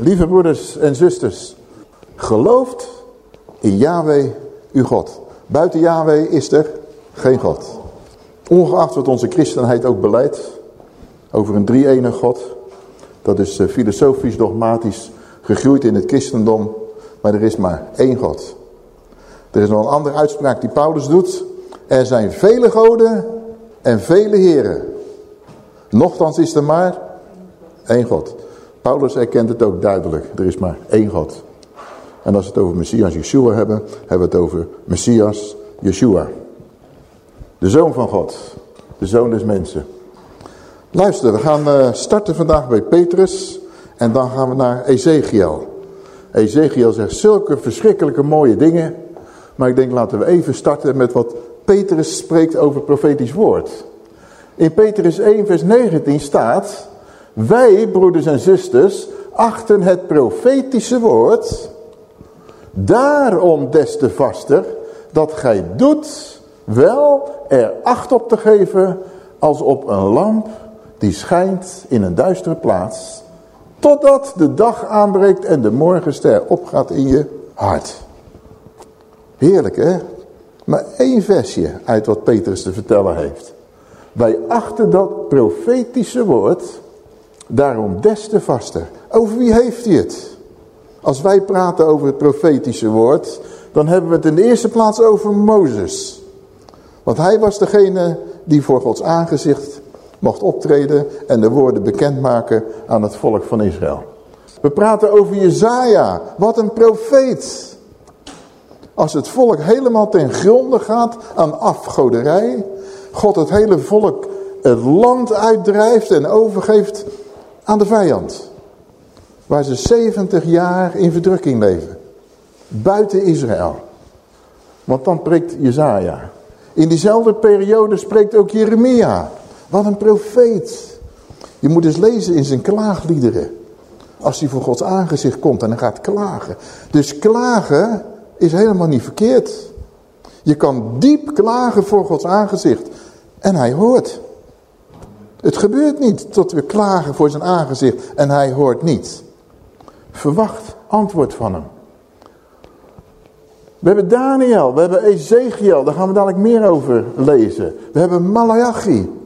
Lieve broeders en zusters, gelooft in Yahweh uw God. Buiten Yahweh is er geen God. Ongeacht wat onze christenheid ook beleidt over een drie-enig God. Dat is eh, filosofisch, dogmatisch gegroeid in het christendom. Maar er is maar één God. Er is nog een andere uitspraak die Paulus doet. Er zijn vele goden en vele heren. Nochtans is er maar één God. Paulus erkent het ook duidelijk. Er is maar één God. En als we het over Messias Yeshua hebben, hebben we het over Messias Yeshua. De Zoon van God. De Zoon des mensen. Luister, we gaan eh, starten vandaag bij Petrus. En dan gaan we naar Ezekiel. Ezekiel zegt zulke verschrikkelijke mooie dingen. Maar ik denk laten we even starten met wat Petrus spreekt over profetisch woord. In Petrus 1 vers 19 staat... Wij, broeders en zusters, achten het profetische woord... Daarom des te vaster dat gij doet wel er acht op te geven als op een lamp die schijnt in een duistere plaats, totdat de dag aanbreekt en de morgenster opgaat in je hart. Heerlijk hè? Maar één versje uit wat Petrus te vertellen heeft. Wij achten dat profetische woord daarom des te vaster. Over wie heeft hij het? Als wij praten over het profetische woord, dan hebben we het in de eerste plaats over Mozes. Want hij was degene die voor Gods aangezicht mocht optreden en de woorden bekendmaken aan het volk van Israël. We praten over Jezaja. Wat een profeet. Als het volk helemaal ten gronde gaat aan afgoderij. God het hele volk het land uitdrijft en overgeeft aan de vijand. Waar ze 70 jaar in verdrukking leven. Buiten Israël. Want dan preekt Jezaja. In diezelfde periode spreekt ook Jeremia. Wat een profeet. Je moet eens lezen in zijn klaagliederen. Als hij voor Gods aangezicht komt en hij gaat klagen. Dus klagen is helemaal niet verkeerd. Je kan diep klagen voor Gods aangezicht. En hij hoort. Het gebeurt niet tot we klagen voor zijn aangezicht en hij hoort niet. Verwacht antwoord van hem. We hebben Daniel, we hebben Ezekiel, daar gaan we dadelijk meer over lezen. We hebben Malachi.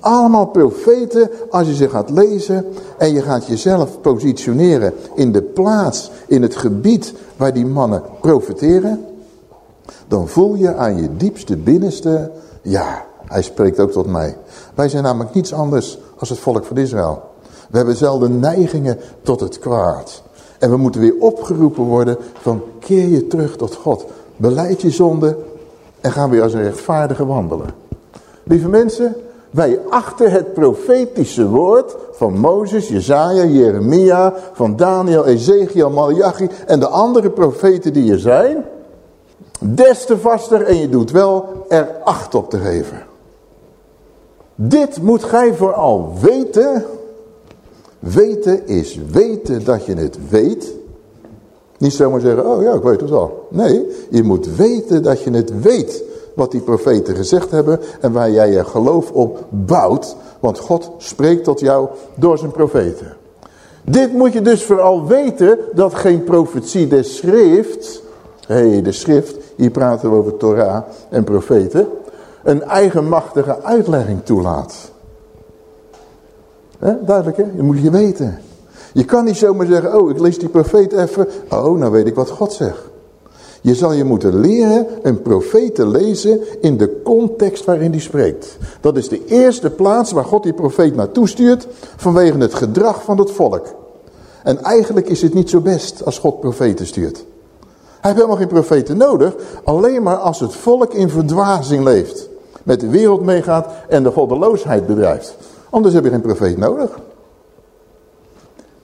Allemaal profeten, als je ze gaat lezen en je gaat jezelf positioneren in de plaats, in het gebied waar die mannen profeteren. Dan voel je aan je diepste binnenste, ja, hij spreekt ook tot mij. Wij zijn namelijk niets anders als het volk van Israël. We hebben zelden neigingen tot het kwaad. En we moeten weer opgeroepen worden van keer je terug tot God. Beleid je zonde en gaan weer als een rechtvaardige wandelen. Lieve mensen, wij achten het profetische woord van Mozes, Jezaja, Jeremia, van Daniel, Ezekiel, Malachi en de andere profeten die er zijn. Des te vaster en je doet wel er acht op te geven. Dit moet gij vooral weten. Weten is weten dat je het weet. Niet zomaar zeggen, oh ja, ik weet het al. Nee, je moet weten dat je het weet wat die profeten gezegd hebben en waar jij je geloof op bouwt. Want God spreekt tot jou door zijn profeten. Dit moet je dus vooral weten dat geen profetie des schrift, hé de schrift, hier praten we over Torah en profeten, een eigenmachtige uitlegging toelaat. Duidelijk hè, je moet je weten. Je kan niet zomaar zeggen, oh ik lees die profeet even, oh nou weet ik wat God zegt. Je zal je moeten leren een profeet te lezen in de context waarin die spreekt. Dat is de eerste plaats waar God die profeet naartoe stuurt vanwege het gedrag van het volk. En eigenlijk is het niet zo best als God profeten stuurt. Hij heeft helemaal geen profeten nodig, alleen maar als het volk in verdwazing leeft. Met de wereld meegaat en de goddeloosheid bedrijft. Anders heb je geen profeet nodig.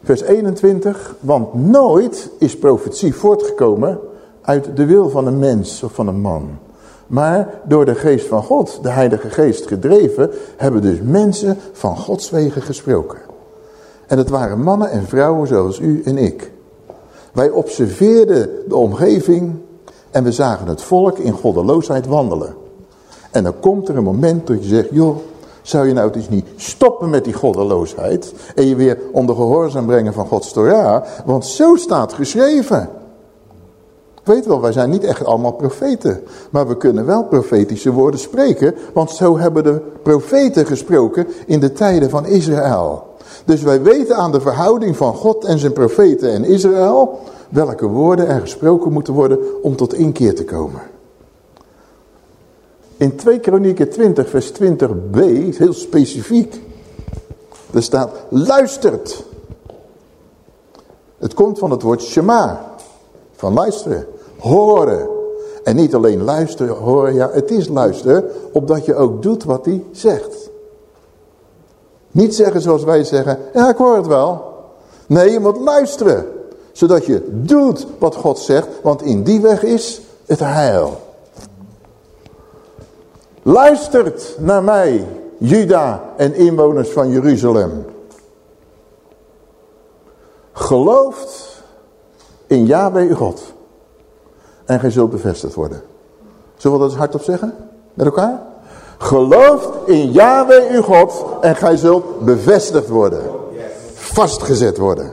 Vers 21, want nooit is profetie voortgekomen uit de wil van een mens of van een man. Maar door de geest van God, de heilige geest gedreven, hebben dus mensen van Gods wegen gesproken. En het waren mannen en vrouwen zoals u en ik. Wij observeerden de omgeving en we zagen het volk in goddeloosheid wandelen. En dan komt er een moment dat je zegt, joh, zou je nou dus niet stoppen met die goddeloosheid en je weer onder gehoorzaam brengen van Gods Torah, want zo staat geschreven. Weet wel, wij zijn niet echt allemaal profeten. Maar we kunnen wel profetische woorden spreken. Want zo hebben de profeten gesproken in de tijden van Israël. Dus wij weten aan de verhouding van God en zijn profeten en Israël... welke woorden er gesproken moeten worden om tot inkeer te komen. In 2 Kronieken 20 vers 20b, heel specifiek... er staat, luistert. Het komt van het woord shema, van luisteren horen. En niet alleen luisteren, horen, ja het is luisteren, opdat je ook doet wat hij zegt. Niet zeggen zoals wij zeggen, ja ik hoor het wel. Nee, je moet luisteren, zodat je doet wat God zegt, want in die weg is het heil. Luistert naar mij, Juda en inwoners van Jeruzalem. Gelooft in Yahweh uw God en gij zult bevestigd worden. Zullen we dat eens hardop zeggen? Met elkaar? Geloof in Yahweh uw God en gij zult bevestigd worden. Vastgezet worden.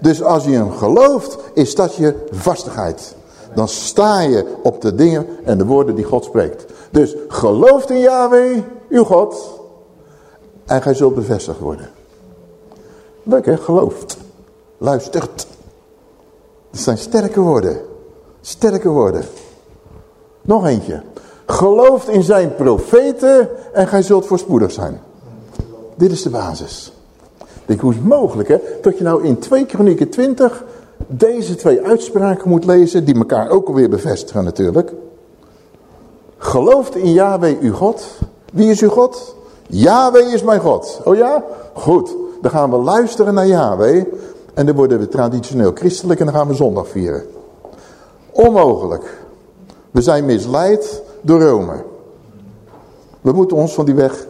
Dus als je hem gelooft, is dat je vastigheid. Dan sta je op de dingen en de woorden die God spreekt. Dus geloof in Yahweh, uw God, en gij zult bevestigd worden. Leuk hè, gelooft. Luistert. Dat zijn sterke woorden sterker worden. Nog eentje. Gelooft in zijn profeten en gij zult voorspoedig zijn. Dit is de basis. Denk, hoe is het mogelijk hè? Dat je nou in 2 Kronieken 20 deze twee uitspraken moet lezen. Die elkaar ook alweer bevestigen natuurlijk. Gelooft in Yahweh uw God. Wie is uw God? Yahweh is mijn God. Oh ja? Goed. Dan gaan we luisteren naar Yahweh. En dan worden we traditioneel christelijk en dan gaan we zondag vieren. Onmogelijk. We zijn misleid door Rome. We moeten ons van die weg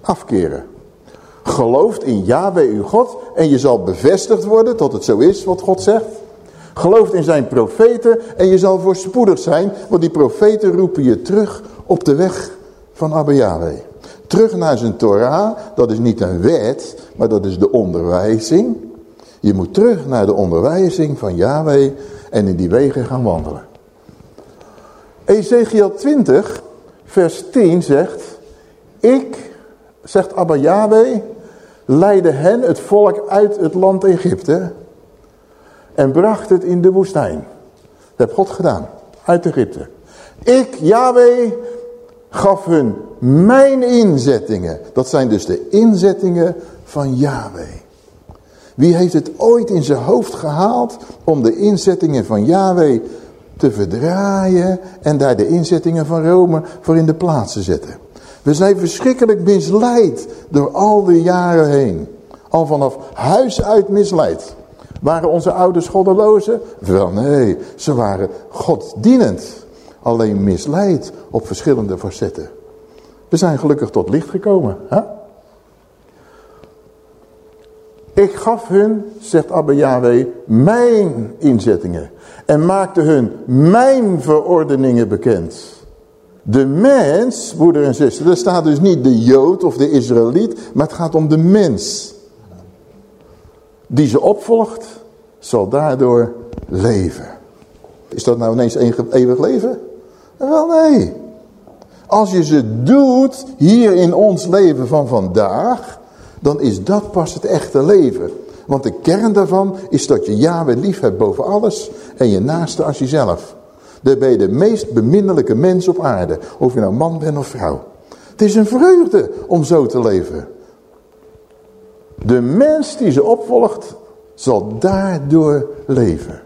afkeren. Gelooft in Yahweh uw God en je zal bevestigd worden tot het zo is wat God zegt. Gelooft in zijn profeten en je zal voorspoedig zijn, want die profeten roepen je terug op de weg van Abba Yahweh. Terug naar zijn Torah, dat is niet een wet, maar dat is de onderwijzing. Je moet terug naar de onderwijzing van Yahweh en in die wegen gaan wandelen. Ezekiel 20, vers 10 zegt, ik, zegt Abba Yahweh, leidde hen, het volk, uit het land Egypte en bracht het in de woestijn. Dat heeft God gedaan, uit Egypte. Ik, Yahweh, gaf hun mijn inzettingen. Dat zijn dus de inzettingen van Yahweh. Wie heeft het ooit in zijn hoofd gehaald om de inzettingen van Yahweh te verdraaien en daar de inzettingen van Rome voor in de plaats te zetten? We zijn verschrikkelijk misleid door al die jaren heen. Al vanaf huis uit misleid. Waren onze ouders goddelozen? Wel nee, ze waren goddienend. Alleen misleid op verschillende facetten. We zijn gelukkig tot licht gekomen. Hè? Ik gaf hun, zegt Abba Yahweh, mijn inzettingen. En maakte hun mijn verordeningen bekend. De mens, broeder en zuster, er staat dus niet de Jood of de Israëliet, maar het gaat om de mens. Die ze opvolgt, zal daardoor leven. Is dat nou ineens eeuwig leven? Wel nee. Als je ze doet hier in ons leven van vandaag, dan is dat pas het echte leven. Want de kern daarvan is dat je Yahweh lief hebt boven alles en je naaste als jezelf. Dan ben je de meest beminnelijke mens op aarde, of je nou man bent of vrouw. Het is een vreugde om zo te leven. De mens die ze opvolgt, zal daardoor leven.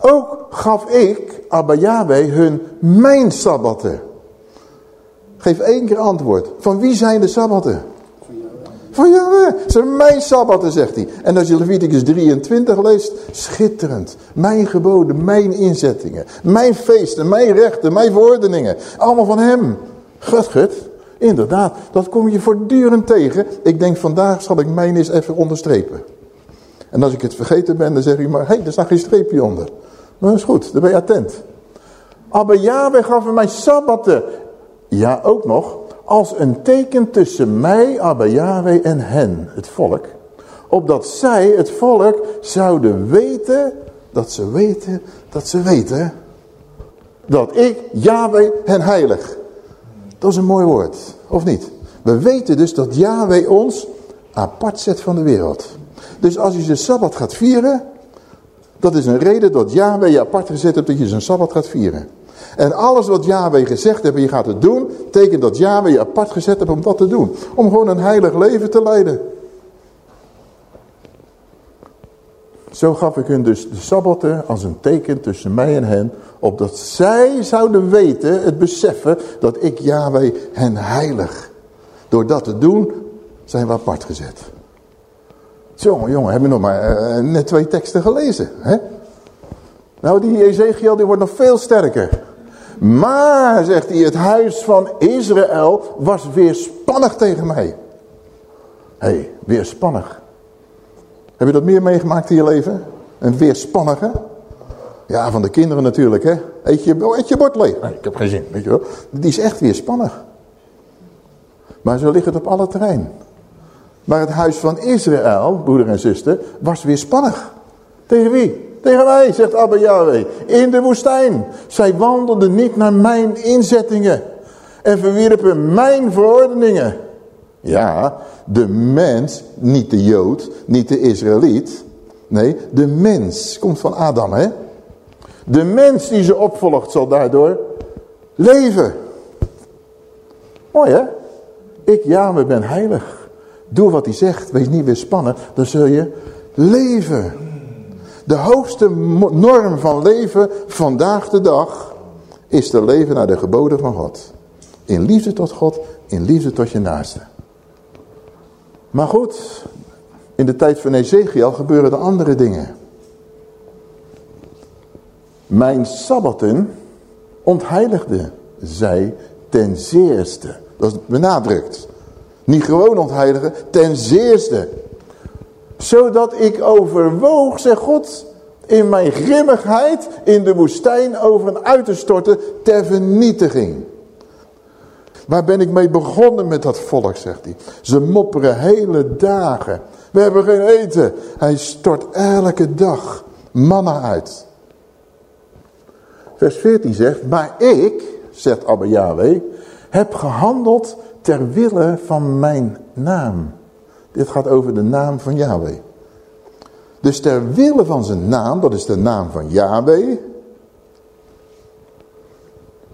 Ook gaf ik, Abba Yahweh, hun mijn sabbatten. Geef één keer antwoord. Van wie zijn de sabbatten? Van ja, het zijn mijn sabbatten, zegt hij. En als je Leviticus 23 leest, schitterend. Mijn geboden, mijn inzettingen, mijn feesten, mijn rechten, mijn verordeningen. Allemaal van hem. Gut, gut. Inderdaad, dat kom je voortdurend tegen. Ik denk, vandaag zal ik mijn eens even onderstrepen. En als ik het vergeten ben, dan zeg ik maar, hé, hey, er staat geen streepje onder. Maar dat is goed, dan ben je attent. Abba Yahweh gaf mij sabbatten. Ja, ook nog. Als een teken tussen mij, Abba Yahweh en hen, het volk. Opdat zij, het volk, zouden weten, dat ze weten, dat ze weten. Dat ik, Yahweh, hen heilig. Dat is een mooi woord, of niet? We weten dus dat Yahweh ons apart zet van de wereld. Dus als je de Sabbat gaat vieren, dat is een reden dat Yahweh je apart gezet hebt dat je zijn Sabbat gaat vieren. En alles wat Yahweh gezegd heeft en je gaat het doen, tekent dat Yahweh je apart gezet hebt om dat te doen. Om gewoon een heilig leven te leiden. Zo gaf ik hun dus de Sabbatten als een teken tussen mij en hen, opdat zij zouden weten, het beseffen, dat ik Yahweh hen heilig. Door dat te doen, zijn we apart gezet. Jongen, jongen, heb je nog maar uh, net twee teksten gelezen. Hè? Nou, die Ezekiel die wordt nog veel sterker. Maar, zegt hij, het huis van Israël was weerspannig tegen mij. Hé, hey, weerspannig. Heb je dat meer meegemaakt in je leven? Een weerspannige? Ja, van de kinderen natuurlijk, hè. Eet je, oh, eet je bord leeg. Nee, ik heb geen zin, weet je wel. Die is echt weerspannig. Maar zo ligt het op alle terrein. Maar het huis van Israël, broeder en zuster, was weerspannig. Tegen wie? Tegen mij, zegt Abba Yahweh. In de woestijn. Zij wandelden niet naar mijn inzettingen. En verwierpen mijn verordeningen. Ja, de mens, niet de Jood, niet de Israëliet. Nee, de mens komt van Adam, hè. De mens die ze opvolgt zal daardoor leven. Mooi, hè? Ik, ja, we ben heilig. Doe wat hij zegt, wees niet weer spannen, dan zul je leven. De hoogste norm van leven vandaag de dag is te leven naar de geboden van God. In liefde tot God, in liefde tot je naaste. Maar goed, in de tijd van Ezekiel gebeuren er andere dingen. Mijn sabbaten ontheiligde zij ten zeerste. Dat is benadrukt. Niet gewoon ontheiligen, ten zeerste zodat ik overwoog, zegt God, in mijn grimmigheid in de woestijn over een uit te storten ter vernietiging. Waar ben ik mee begonnen met dat volk, zegt hij. Ze mopperen hele dagen. We hebben geen eten. Hij stort elke dag manna uit. Vers 14 zegt, maar ik, zegt Abba Yahweh, heb gehandeld ter wille van mijn naam. Dit gaat over de naam van Yahweh. Dus ter wille van zijn naam, dat is de naam van Yahweh,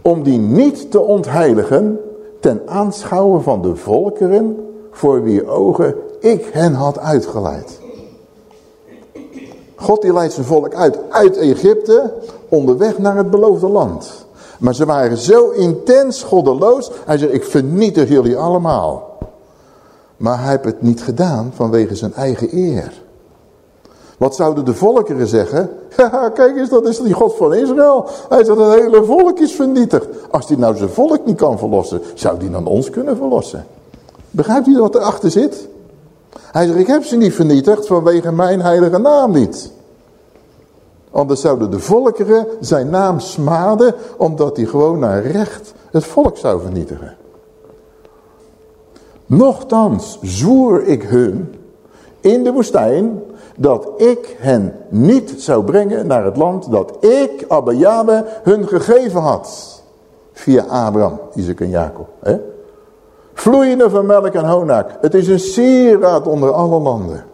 om die niet te ontheiligen ten aanschouwen van de volkeren voor wie ogen ik hen had uitgeleid. God die leidt zijn volk uit, uit Egypte, onderweg naar het beloofde land. Maar ze waren zo intens goddeloos, hij zegt ik vernietig jullie allemaal. Maar hij heeft het niet gedaan vanwege zijn eigen eer. Wat zouden de volkeren zeggen? Ja, kijk eens, dat is die God van Israël. Hij zegt, het hele volk is vernietigd. Als hij nou zijn volk niet kan verlossen, zou hij dan ons kunnen verlossen? Begrijpt u wat erachter zit? Hij zegt, ik heb ze niet vernietigd vanwege mijn heilige naam niet. Anders zouden de volkeren zijn naam smaden, omdat hij gewoon naar recht het volk zou vernietigen. Nochtans zwoer ik hun in de woestijn dat ik hen niet zou brengen naar het land dat ik, Abba Yahweh, hun gegeven had. Via Abraham, Isaac en Jacob. Hè? Vloeiende van melk en honak. Het is een sieraad onder alle landen.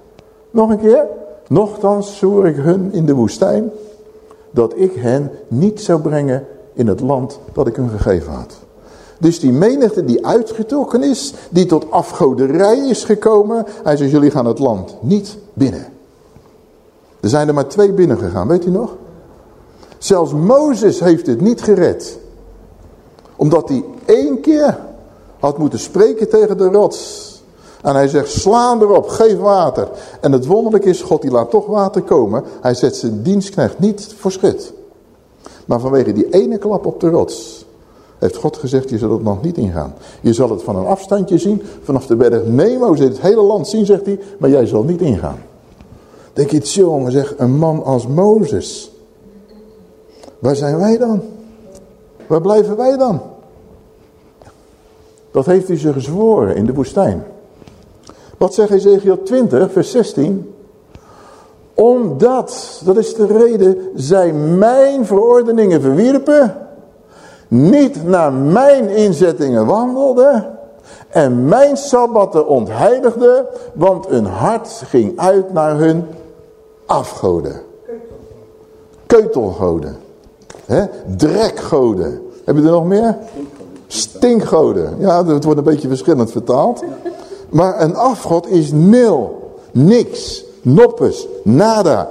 Nog een keer. Nochtans zwoer ik hun in de woestijn dat ik hen niet zou brengen in het land dat ik hun gegeven had. Dus die menigte die uitgetrokken is, die tot afgoderij is gekomen. Hij zegt, jullie gaan het land niet binnen. Er zijn er maar twee binnengegaan, weet u nog? Zelfs Mozes heeft het niet gered. Omdat hij één keer had moeten spreken tegen de rots. En hij zegt, sla erop, geef water. En het wonderlijk is, God die laat toch water komen. Hij zet zijn dienstknecht niet voor schut. Maar vanwege die ene klap op de rots heeft God gezegd, je zal het nog niet ingaan. Je zal het van een afstandje zien, vanaf de berg Nemo, in het hele land zien, zegt hij, maar jij zal niet ingaan. Denk je, jongen, zeg, een man als Mozes. Waar zijn wij dan? Waar blijven wij dan? Dat heeft hij ze gezworen in de woestijn. Wat zegt Ezekiel 20, vers 16? Omdat, dat is de reden, zij mijn verordeningen verwierpen, niet naar mijn inzettingen wandelden en mijn sabbatten ontheiligden, want hun hart ging uit naar hun afgoden. Keutelgoden. Drekgoden. Heb je er nog meer? Stinkgoden. Ja, het wordt een beetje verschillend vertaald. Maar een afgod is nul. Niks. Noppes. Nada.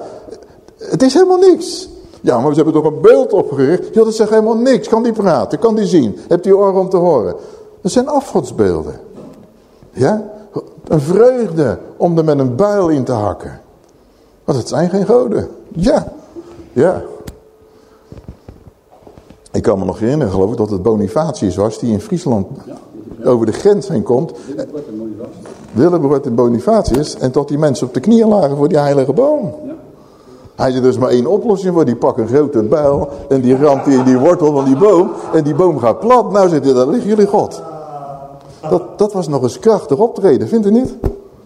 Het is helemaal niks. Ja, maar ze hebben toch een beeld opgericht. Ja, dat zegt helemaal niks. Kan die praten? Kan die zien? Hebt die oren om te horen? Dat zijn afgodsbeelden. Ja? Een vreugde om er met een buil in te hakken. Want het zijn geen goden. Ja. Ja. Ik kan me nog herinneren, geloof ik, dat het Bonifatius was die in Friesland over de grens heen komt. Willebroord en Bonifatius. En tot die mensen op de knieën lagen voor die heilige boom. Hij zei, dus maar één oplossing voor. Die pakt een grote bijl en die ramt die in die wortel van die boom. En die boom gaat plat. Nou zit hij, daar liggen jullie God. Dat, dat was nog eens krachtig optreden, vindt u niet?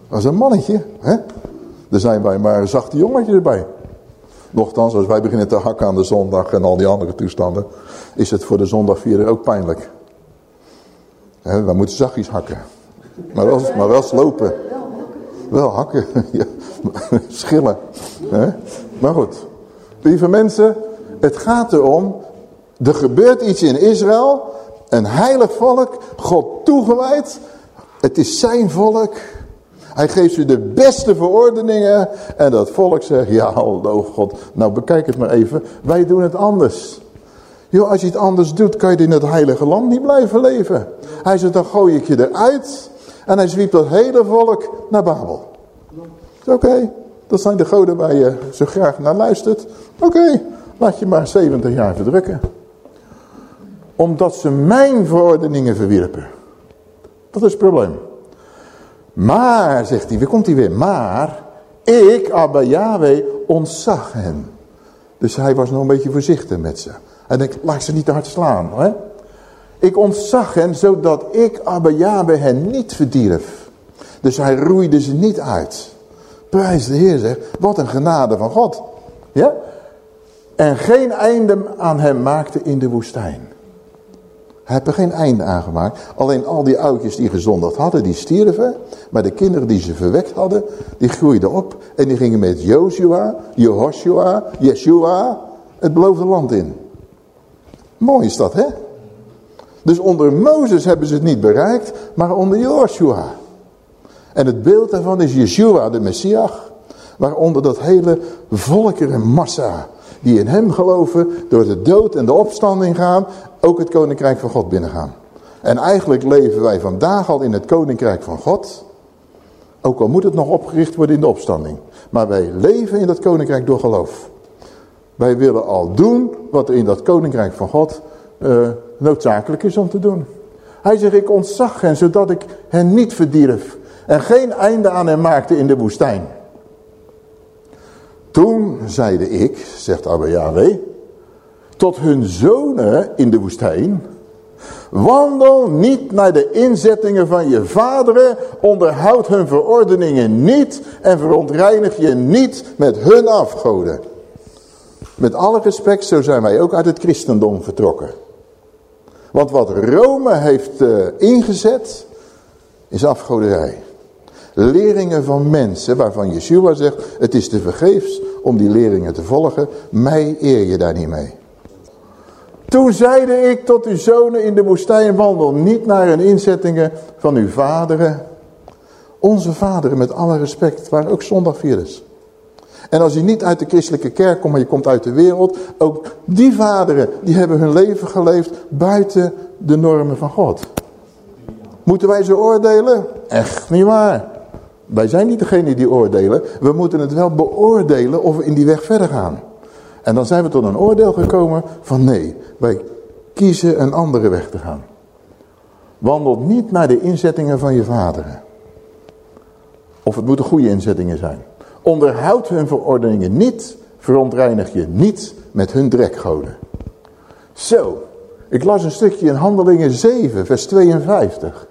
Was een mannetje. Hè? Er zijn wij maar een zachte jongetje erbij. Nochtans, als wij beginnen te hakken aan de zondag en al die andere toestanden, is het voor de zondagvierder ook pijnlijk. Wij moeten zachtjes hakken. Maar wel, maar wel slopen. Wel hakken. Schillen. Maar goed. Lieve mensen, het gaat erom, er gebeurt iets in Israël, een heilig volk, God toegewijd. Het is zijn volk. Hij geeft ze de beste verordeningen. En dat volk zegt, ja, oh God, nou bekijk het maar even. Wij doen het anders. Joh, als je het anders doet, kan je in het heilige land niet blijven leven. Hij zegt, dan gooi ik je eruit. En hij zwiep dat hele volk naar Babel. Oké, dat zijn de goden waar je zo graag naar luistert. Oké, laat je maar 70 jaar verdrukken. Omdat ze mijn verordeningen verwierpen. Dat is het probleem. Maar, zegt hij, wie komt hij weer? Maar, ik, Abba Yahweh, ontzag hen. Dus hij was nog een beetje voorzichtig met ze. Hij denkt, laat ze niet te hard slaan. Hè? Ik ontzag hen, zodat ik, Abba Yahweh, hen niet verdierf. Dus hij roeide ze niet uit. Prijs de Heer, zegt, wat een genade van God. Ja? En geen einde aan hem maakte in de woestijn. Hij heeft er geen einde aan gemaakt. Alleen al die oudjes die gezondigd hadden, die stierven. Maar de kinderen die ze verwekt hadden, die groeiden op. En die gingen met Joshua, Jehoshua, Yeshua het beloofde land in. Mooi is dat, hè? Dus onder Mozes hebben ze het niet bereikt, maar onder Joshua. En het beeld daarvan is Yeshua, de Messias. Waaronder dat hele volkerenmassa die in hem geloven, door de dood en de opstanding gaan, ook het koninkrijk van God binnengaan. En eigenlijk leven wij vandaag al in het koninkrijk van God. Ook al moet het nog opgericht worden in de opstanding. Maar wij leven in dat koninkrijk door geloof. Wij willen al doen wat in dat koninkrijk van God uh, noodzakelijk is om te doen. Hij zegt, ik ontzag hen, zodat ik hen niet verdierf. En geen einde aan hen maakte in de woestijn. Toen zeide ik, zegt Abba Yahweh, tot hun zonen in de woestijn. Wandel niet naar de inzettingen van je vaderen, onderhoud hun verordeningen niet en verontreinig je niet met hun afgoden. Met alle respect, zo zijn wij ook uit het christendom vertrokken. Want wat Rome heeft uh, ingezet, is afgoderij. Leringen van mensen waarvan Yeshua zegt, het is te vergeefs om die leringen te volgen. Mij eer je daar niet mee. Toen zeide ik tot uw zonen in de woestijn wandel niet naar een inzettingen van uw vaderen. Onze vaderen met alle respect waren ook zondagvierders. En als je niet uit de christelijke kerk komt, maar je komt uit de wereld. Ook die vaderen, die hebben hun leven geleefd buiten de normen van God. Moeten wij ze oordelen? echt niet waar. Wij zijn niet degene die oordelen. We moeten het wel beoordelen of we in die weg verder gaan. En dan zijn we tot een oordeel gekomen van nee, wij kiezen een andere weg te gaan. Wandel niet naar de inzettingen van je vaderen. Of het moeten goede inzettingen zijn. Onderhoud hun verordeningen niet, verontreinig je niet met hun drekgoden. Zo, ik las een stukje in Handelingen 7, vers 52.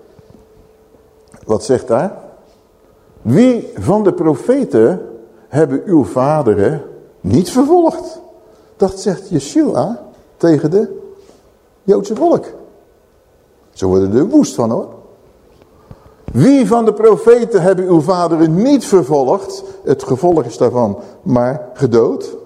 Wat zegt daar? Wie van de profeten hebben uw vaderen niet vervolgd? Dat zegt Yeshua tegen de Joodse volk. Ze worden er woest van hoor. Wie van de profeten hebben uw vaderen niet vervolgd? Het gevolg is daarvan maar gedood.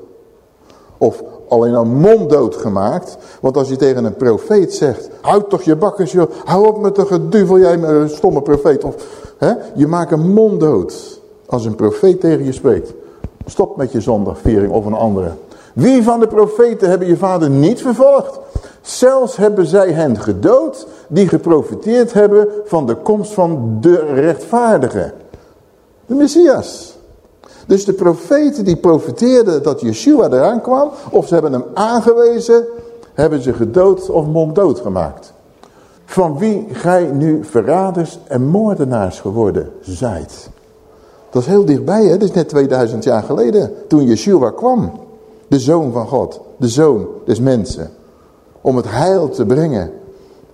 Of alleen een monddood gemaakt. Want als je tegen een profeet zegt, houd toch je bakkers joh, hou op met de geduvel jij een stomme profeet. Of, hè, je maakt een monddood als een profeet tegen je spreekt. Stop met je zondagviering of een andere. Wie van de profeten hebben je vader niet vervolgd? Zelfs hebben zij hen gedood die geprofiteerd hebben van de komst van de rechtvaardige. De Messias. Dus de profeten die profeteerden dat Yeshua eraan kwam, of ze hebben hem aangewezen, hebben ze gedood of monddood gemaakt. Van wie gij nu verraders en moordenaars geworden zijt. Dat is heel dichtbij, hè? dat is net 2000 jaar geleden, toen Yeshua kwam. De Zoon van God, de Zoon des mensen. Om het heil te brengen.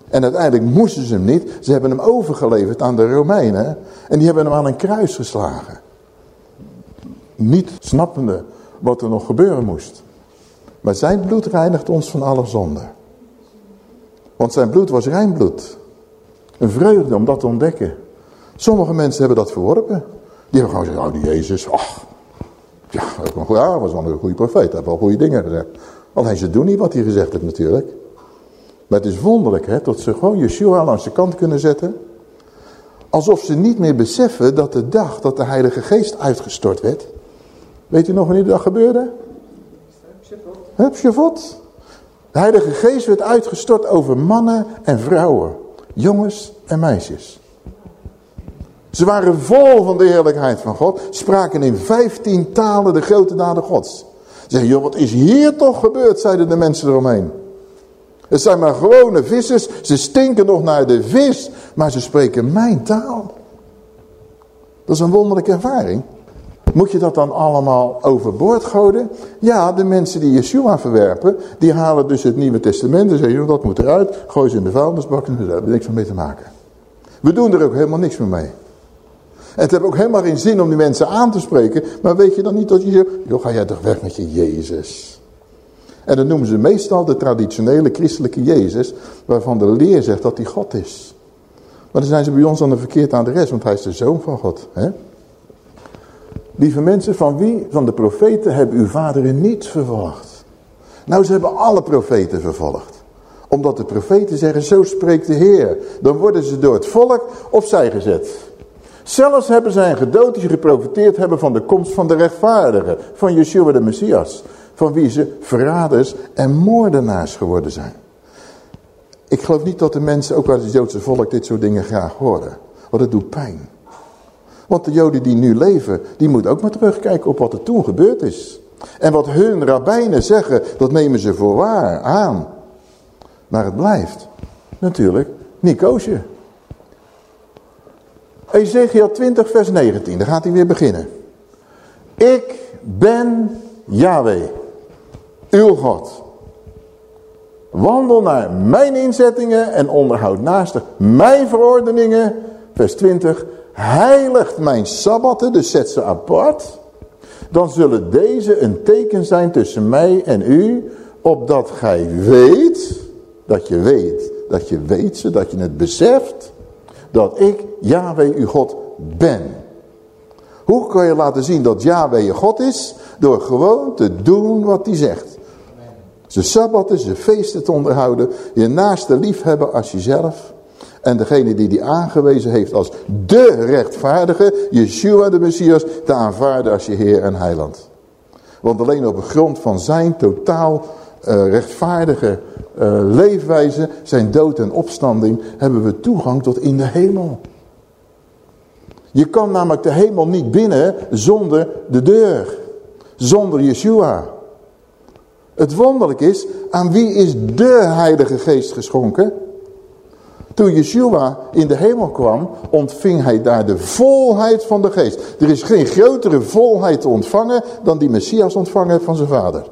En uiteindelijk moesten ze hem niet. Ze hebben hem overgeleverd aan de Romeinen. En die hebben hem aan een kruis geslagen. Niet snappende wat er nog gebeuren moest. Maar zijn bloed reinigt ons van alle zonde. Want zijn bloed was rein bloed. Een vreugde om dat te ontdekken. Sommige mensen hebben dat verworpen. Die hebben gewoon gezegd, oh die Jezus, ach. Ja, ja, was wel een goede profeet. Hij heeft wel goede dingen gezegd. Alleen ze doen niet wat hij gezegd heeft natuurlijk. Maar het is wonderlijk hè, dat ze gewoon Yeshua langs de kant kunnen zetten. Alsof ze niet meer beseffen dat de dag dat de Heilige Geest uitgestort werd. Weet u nog wanneer dat gebeurde? Heb Shavot. De Heilige Geest werd uitgestort over mannen en vrouwen. Jongens en meisjes. Ze waren vol van de heerlijkheid van God. Spraken in vijftien talen de grote daden gods. Zeggen, joh, wat is hier toch gebeurd, zeiden de mensen eromheen. Het zijn maar gewone vissers. Ze stinken nog naar de vis. Maar ze spreken mijn taal. Dat is een wonderlijke ervaring. Moet je dat dan allemaal overboord gooien? Ja, de mensen die Yeshua verwerpen, die halen dus het Nieuwe Testament en zeggen, dat moet eruit. Gooi ze in de vuilnisbak en daar hebben we niks mee te maken. We doen er ook helemaal niks meer mee. En het heeft ook helemaal geen zin om die mensen aan te spreken. Maar weet je dan niet dat je zegt, joh ga jij toch weg met je Jezus. En dan noemen ze meestal de traditionele christelijke Jezus, waarvan de leer zegt dat hij God is. Maar dan zijn ze bij ons verkeerd aan de rest, want hij is de zoon van God. Hè? Lieve mensen, van wie van de profeten hebben uw vaderen niet vervolgd? Nou, ze hebben alle profeten vervolgd. Omdat de profeten zeggen, zo spreekt de Heer. Dan worden ze door het volk opzij gezet. Zelfs hebben zij gedood die geprofiteerd hebben van de komst van de rechtvaardigen. Van Yeshua de Messias van wie ze verraders en moordenaars geworden zijn. Ik geloof niet dat de mensen, ook uit het Joodse volk, dit soort dingen graag horen. Want het doet pijn. Want de Joden die nu leven, die moeten ook maar terugkijken op wat er toen gebeurd is. En wat hun rabbijnen zeggen, dat nemen ze voor waar aan. Maar het blijft natuurlijk niet koosje. Ezekiel 20 vers 19, daar gaat hij weer beginnen. Ik ben Yahweh uw God. Wandel naar mijn inzettingen en onderhoud naastig mijn verordeningen. Vers 20. Heiligt mijn sabbatten, dus zet ze apart. Dan zullen deze een teken zijn tussen mij en u. Opdat gij weet, dat je weet, dat je weet, zodat je het beseft. Dat ik, Yahweh, uw God, ben. Hoe kan je laten zien dat Yahweh je God is? Door gewoon te doen wat hij zegt. Zijn sabbatten, zijn feesten te onderhouden. Je naaste liefhebben als jezelf. En degene die die aangewezen heeft als de rechtvaardige, Yeshua de Messias, te aanvaarden als je Heer en Heiland. Want alleen op grond van zijn totaal uh, rechtvaardige uh, leefwijze, zijn dood en opstanding, hebben we toegang tot in de hemel. Je kan namelijk de hemel niet binnen zonder de deur. Zonder Yeshua. Het wonderlijk is, aan wie is de Heilige Geest geschonken? Toen Yeshua in de hemel kwam, ontving hij daar de volheid van de geest. Er is geen grotere volheid te ontvangen dan die Messias ontvangen van zijn vader.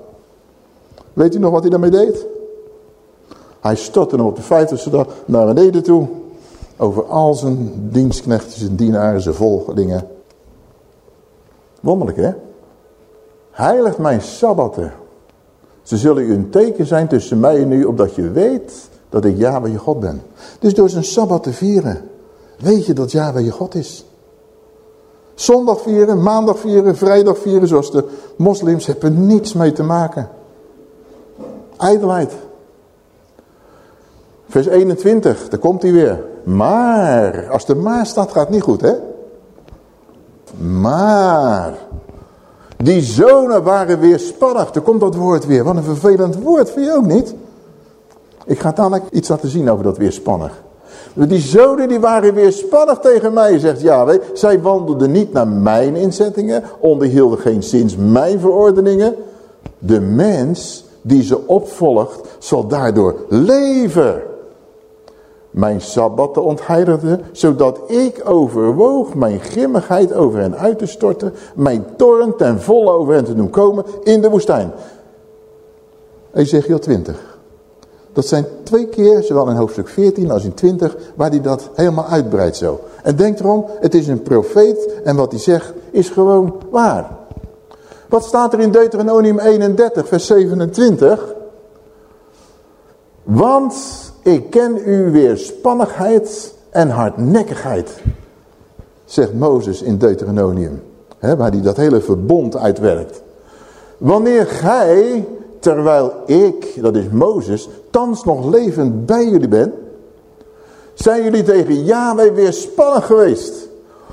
Weet u nog wat hij daarmee deed? Hij stortte hem op de vijftigste dag naar beneden toe. Over al zijn dienstknechten, zijn dienaren, zijn volgelingen. Wonderlijk hè? Heiligt mijn sabbatten. Ze zullen u een teken zijn tussen mij en u, opdat je weet dat ik Yahweh je God ben. Dus door zijn Sabbat te vieren, weet je dat Yahweh je God is. Zondag vieren, maandag vieren, vrijdag vieren, zoals de moslims, hebben niets mee te maken. Ijdelheid. Vers 21, daar komt hij weer. Maar, als de maar staat, gaat het niet goed, hè? Maar, die zonen waren weer spannig. Er komt dat woord weer. Wat een vervelend woord, vind je ook niet? Ik ga dadelijk iets laten zien over dat weerspannig. Die zonen die waren weerspannig tegen mij, zegt Yahweh. Zij wandelden niet naar mijn inzettingen, onderhielden geen sinds mijn verordeningen. De mens die ze opvolgt, zal daardoor leven. Mijn sabbatten ontheiligde, zodat ik overwoog mijn grimmigheid over hen uit te storten, mijn toren ten volle over hen te doen komen in de woestijn. Ezekiel 20. Dat zijn twee keer, zowel in hoofdstuk 14 als in 20, waar hij dat helemaal uitbreidt zo. En denk erom, het is een profeet en wat hij zegt is gewoon waar. Wat staat er in Deuteronomium 31, vers 27? Want ik ken uw weerspannigheid en hardnekkigheid, zegt Mozes in Deuteronomium. Hè, waar hij dat hele verbond uitwerkt. Wanneer gij terwijl ik, dat is Mozes, thans nog levend bij jullie ben, zijn jullie tegen Yahweh weer spannend geweest.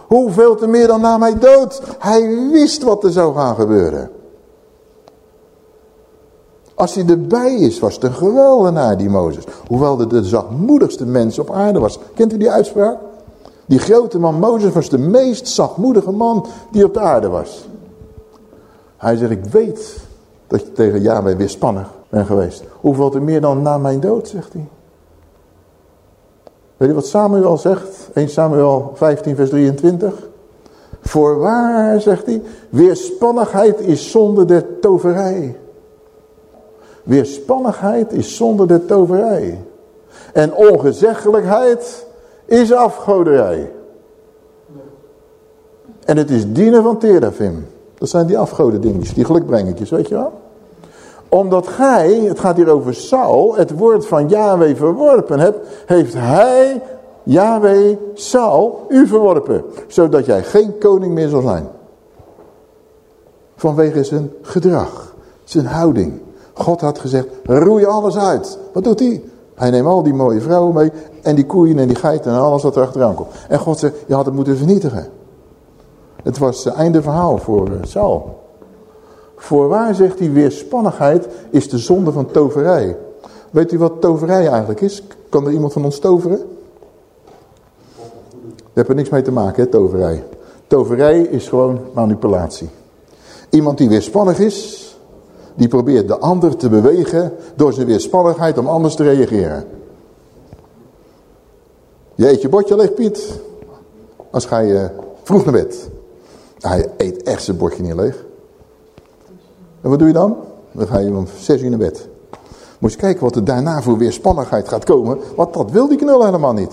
Hoeveel te meer dan na mijn dood. Hij wist wat er zou gaan gebeuren. Als hij erbij is, was het een geweldenaar die Mozes. Hoewel de, de zachtmoedigste mens op aarde was. Kent u die uitspraak? Die grote man Mozes was de meest zachtmoedige man die op de aarde was. Hij zegt, ik weet dat je tegen Yahweh weerspannig bent geweest. Hoeveel er meer dan na mijn dood, zegt hij. Weet je wat Samuel zegt? 1 Samuel 15 vers 23. Voorwaar, zegt hij, weerspannigheid is zonder de toverij. Weerspannigheid is zonder de toverij. En ongezeggelijkheid is afgoderij. En het is dienen van Terafim. Dat zijn die afgoden dingetjes, die gelukbrengetjes, weet je wel? Omdat gij, het gaat hier over Saul, het woord van Yahweh verworpen hebt, heeft hij, Yahweh, Saul, u verworpen. Zodat jij geen koning meer zal zijn. Vanwege zijn gedrag, zijn houding. God had gezegd, roei alles uit. Wat doet hij? Hij neemt al die mooie vrouwen mee en die koeien en die geiten en alles wat er achteraan komt. En God zegt, je had het moeten vernietigen. Het was het einde verhaal voor eh, Saul. Voorwaar zegt hij, weerspannigheid is de zonde van toverij. Weet u wat toverij eigenlijk is? Kan er iemand van ons toveren? Daar heeft er niks mee te maken, hè, toverij. Toverij is gewoon manipulatie. Iemand die weerspannig is, die probeert de ander te bewegen door zijn weerspannigheid om anders te reageren. Je eet je bordje leeg, Piet. Als ga je vroeg naar bed. Hij eet echt zijn bordje niet leeg. En wat doe je dan? Dan ga je om zes uur naar bed. Moet je kijken wat er daarna voor weerspannigheid gaat komen. Want dat wil die knul helemaal niet.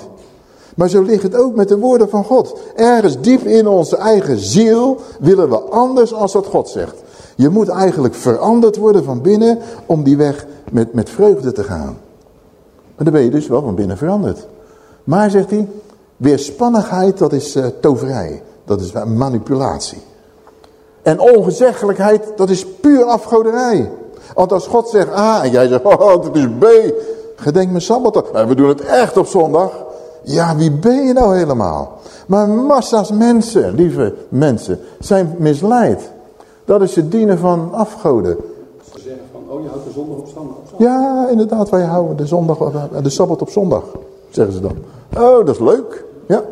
Maar zo ligt het ook met de woorden van God. Ergens diep in onze eigen ziel willen we anders als wat God zegt. Je moet eigenlijk veranderd worden van binnen om die weg met, met vreugde te gaan. Maar dan ben je dus wel van binnen veranderd. Maar zegt hij, weerspannigheid dat is uh, toverij. Dat is manipulatie. En ongezeggelijkheid, dat is puur afgoderij. Want als God zegt A en jij zegt, oh, het is B. Gedenk mijn Sabbat. En we doen het echt op zondag. Ja, wie ben je nou helemaal? Maar massa's mensen, lieve mensen, zijn misleid. Dat is het dienen van afgoden. Ze zeggen van, oh je houdt de zondag op zondag. Ja, inderdaad, wij houden de, zondag, de Sabbat op zondag, zeggen ze dan. Oh, dat is leuk. Ja.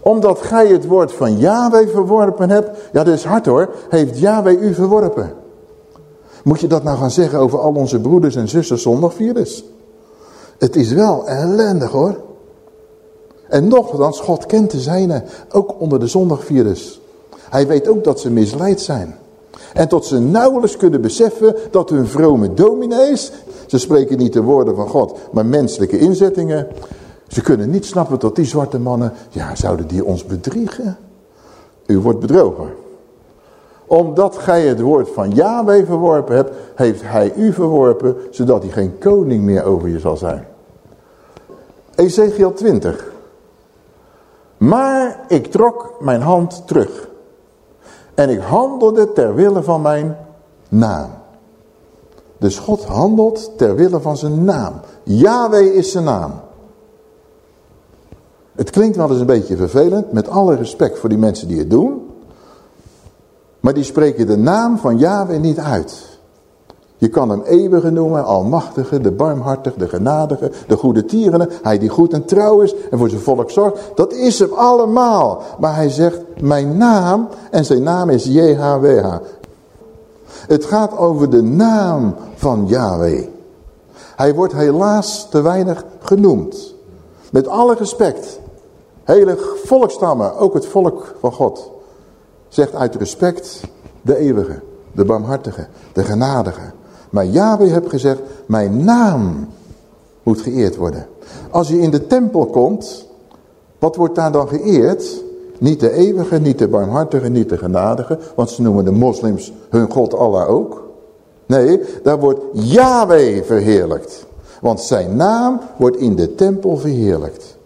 Omdat gij het woord van Yahweh verworpen hebt. Ja, dat is hard hoor. Heeft Yahweh u verworpen. Moet je dat nou gaan zeggen over al onze broeders en zusters zondagvierders? Het is wel ellendig hoor. En nogthans, God kent de zijne, ook onder de zondagvierders. Hij weet ook dat ze misleid zijn. En tot ze nauwelijks kunnen beseffen dat hun vrome dominees, ze spreken niet de woorden van God, maar menselijke inzettingen. Ze kunnen niet snappen dat die zwarte mannen, ja, zouden die ons bedriegen? U wordt bedrogen. Omdat gij het woord van Yahweh verworpen hebt, heeft hij u verworpen, zodat hij geen koning meer over je zal zijn. Ezekiel 20. Maar ik trok mijn hand terug. En ik handelde ter wille van mijn naam. Dus God handelt ter wille van zijn naam. Yahweh is zijn naam. Het klinkt wel eens een beetje vervelend, met alle respect voor die mensen die het doen. Maar die spreken de naam van Yahweh niet uit. Je kan hem eeuwige noemen, almachtige, de barmhartige, de genadige, de goede tierende. Hij die goed en trouw is en voor zijn volk zorgt. Dat is hem allemaal. Maar hij zegt, mijn naam, en zijn naam is JHWH. Het gaat over de naam van Yahweh. Hij wordt helaas te weinig genoemd. Met alle respect. Hele volkstammen, ook het volk van God. Zegt uit respect de eeuwige, de barmhartige, de genadige. Maar Yahweh heeft gezegd, mijn naam moet geëerd worden. Als je in de tempel komt, wat wordt daar dan geëerd? Niet de eeuwige, niet de barmhartige, niet de genadige. Want ze noemen de moslims hun God Allah ook. Nee, daar wordt Yahweh verheerlijkt. Want zijn naam wordt in de tempel verheerlijkt.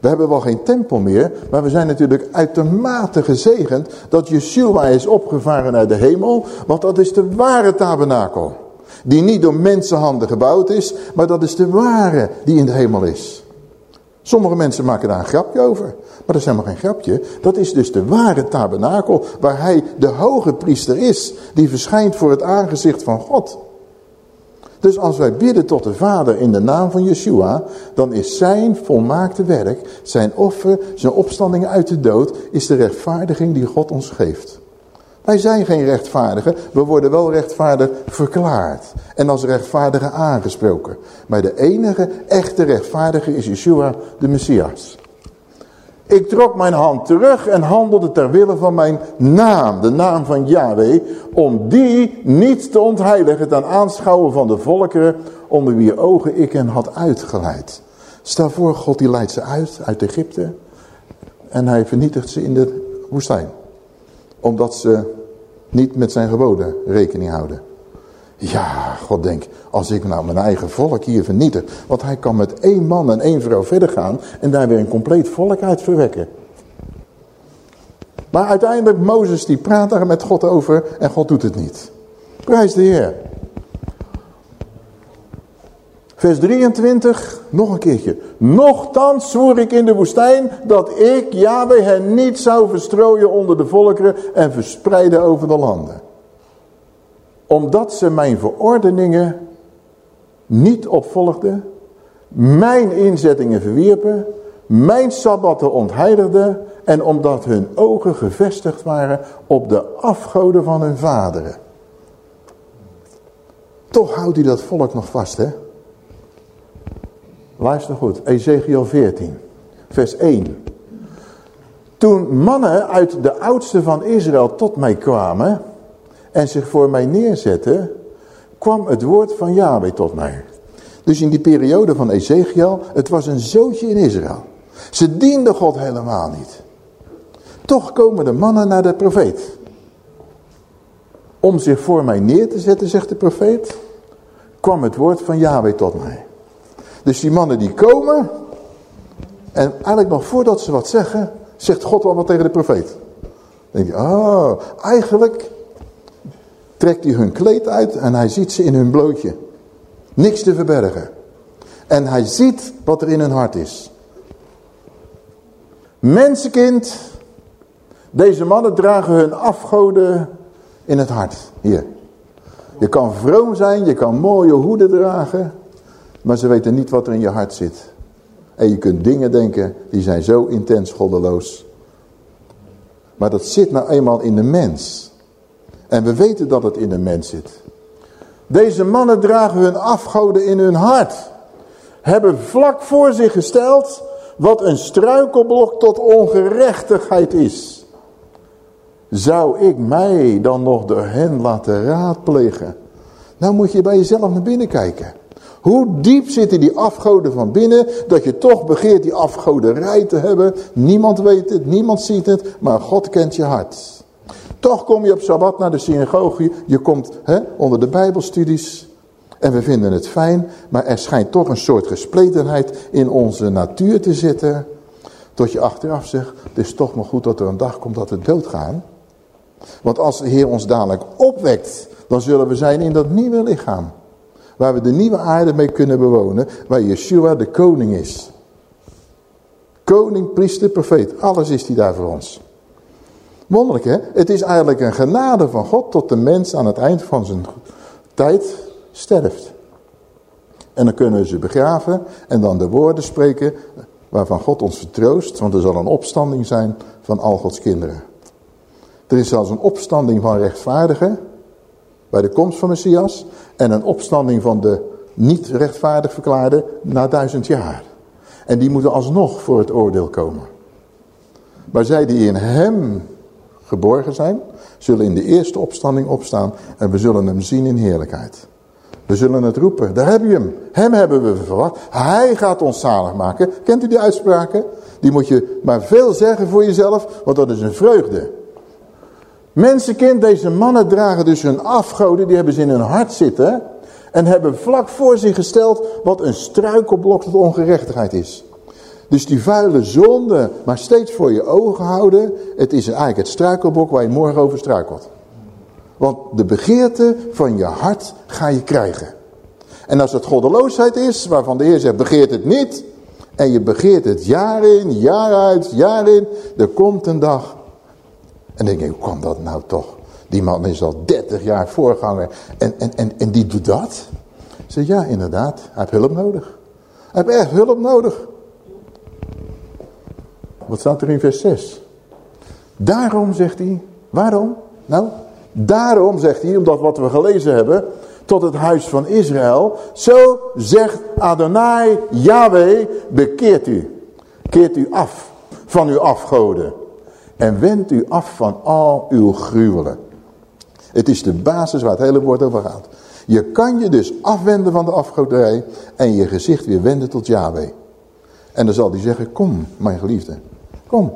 We hebben wel geen tempel meer, maar we zijn natuurlijk uitermate gezegend dat Yeshua is opgevaren naar de hemel, want dat is de ware tabernakel. Die niet door mensenhanden gebouwd is, maar dat is de ware die in de hemel is. Sommige mensen maken daar een grapje over. Maar dat is helemaal geen grapje. Dat is dus de ware tabernakel waar hij de hoge priester is. Die verschijnt voor het aangezicht van God. Dus als wij bidden tot de Vader in de naam van Yeshua, dan is zijn volmaakte werk, zijn offer, zijn opstanding uit de dood, is de rechtvaardiging die God ons geeft. Wij zijn geen rechtvaardigen, we worden wel rechtvaardig verklaard. En als rechtvaardige aangesproken. Maar de enige echte rechtvaardige is Yeshua de Messias. Ik trok mijn hand terug en handelde ter wille van mijn naam, de naam van Yahweh, om die niet te ontheiligen ten aanschouwen van de volkeren onder wie ogen ik hen had uitgeleid. Stel voor, God die leidt ze uit, uit Egypte, en hij vernietigt ze in de woestijn omdat ze niet met zijn geboden rekening houden. Ja, God denkt, als ik nou mijn eigen volk hier vernietig. Want hij kan met één man en één vrouw verder gaan en daar weer een compleet volk uit verwekken. Maar uiteindelijk, Mozes die praat daar met God over en God doet het niet. Prijs de Heer. Vers 23, nog een keertje. Nochtans zwoer ik in de woestijn dat ik, Yahweh, hen niet zou verstrooien onder de volkeren en verspreiden over de landen. Omdat ze mijn verordeningen niet opvolgden, mijn inzettingen verwierpen, mijn sabbatten ontheiligden en omdat hun ogen gevestigd waren op de afgoden van hun vaderen. Toch houdt hij dat volk nog vast, hè? Luister goed, Ezekiel 14, vers 1. Toen mannen uit de oudste van Israël tot mij kwamen en zich voor mij neerzetten, kwam het woord van Yahweh tot mij. Dus in die periode van Ezekiel, het was een zootje in Israël. Ze dienden God helemaal niet. Toch komen de mannen naar de profeet. Om zich voor mij neer te zetten, zegt de profeet, kwam het woord van Yahweh tot mij. Dus die mannen die komen. En eigenlijk nog voordat ze wat zeggen. Zegt God wel wat tegen de profeet. Dan denk je, oh, eigenlijk trekt hij hun kleed uit en hij ziet ze in hun blootje. Niks te verbergen. En hij ziet wat er in hun hart is. Mensenkind, deze mannen dragen hun afgoden in het hart. Hier. Je kan vroom zijn, je kan mooie hoeden dragen. Maar ze weten niet wat er in je hart zit. En je kunt dingen denken, die zijn zo intens goddeloos. Maar dat zit nou eenmaal in de mens. En we weten dat het in de mens zit. Deze mannen dragen hun afgoden in hun hart. Hebben vlak voor zich gesteld wat een struikelblok tot ongerechtigheid is. Zou ik mij dan nog door hen laten raadplegen? Nou moet je bij jezelf naar binnen kijken. Hoe diep zitten die afgoden van binnen, dat je toch begeert die afgoderij te hebben. Niemand weet het, niemand ziet het, maar God kent je hart. Toch kom je op Sabbat naar de synagoge, je komt hè, onder de bijbelstudies. En we vinden het fijn, maar er schijnt toch een soort gespletenheid in onze natuur te zitten. Tot je achteraf zegt, het is toch maar goed dat er een dag komt dat we doodgaan. Want als de Heer ons dadelijk opwekt, dan zullen we zijn in dat nieuwe lichaam. Waar we de nieuwe aarde mee kunnen bewonen. Waar Yeshua de koning is. Koning, priester, profeet. Alles is hij daar voor ons. Wonderlijk hè. Het is eigenlijk een genade van God tot de mens aan het eind van zijn tijd sterft. En dan kunnen we ze begraven en dan de woorden spreken waarvan God ons vertroost. Want er zal een opstanding zijn van al Gods kinderen. Er is zelfs een opstanding van rechtvaardigen bij de komst van Messias. En een opstanding van de niet rechtvaardig verklaarde na duizend jaar. En die moeten alsnog voor het oordeel komen. Maar zij die in hem geborgen zijn, zullen in de eerste opstanding opstaan en we zullen hem zien in heerlijkheid. We zullen het roepen, daar heb je hem. Hem hebben we verwacht. Hij gaat ons zalig maken. Kent u die uitspraken? Die moet je maar veel zeggen voor jezelf, want dat is een vreugde. Mensenkind, deze mannen dragen dus hun afgoden, die hebben ze in hun hart zitten. En hebben vlak voor zich gesteld wat een struikelblok tot ongerechtigheid is. Dus die vuile zonde maar steeds voor je ogen houden. Het is eigenlijk het struikelblok waar je morgen over struikelt. Want de begeerte van je hart ga je krijgen. En als het goddeloosheid is, waarvan de Heer zegt, begeert het niet. En je begeert het jaar in, jaar uit, jaar in. Er komt een dag en dan denk ik, hoe kan dat nou toch? Die man is al 30 jaar voorganger en, en, en, en die doet dat? Ik zeg, ja inderdaad, hij heeft hulp nodig. Hij heeft echt hulp nodig. Wat staat er in vers 6? Daarom zegt hij, waarom? Nou, daarom zegt hij, omdat wat we gelezen hebben, tot het huis van Israël. Zo zegt Adonai, Yahweh, bekeert u. Keert u af van uw afgoden. En wendt u af van al uw gruwelen. Het is de basis waar het hele woord over gaat. Je kan je dus afwenden van de afgoderij en je gezicht weer wenden tot Yahweh. En dan zal hij zeggen, kom mijn geliefde, kom.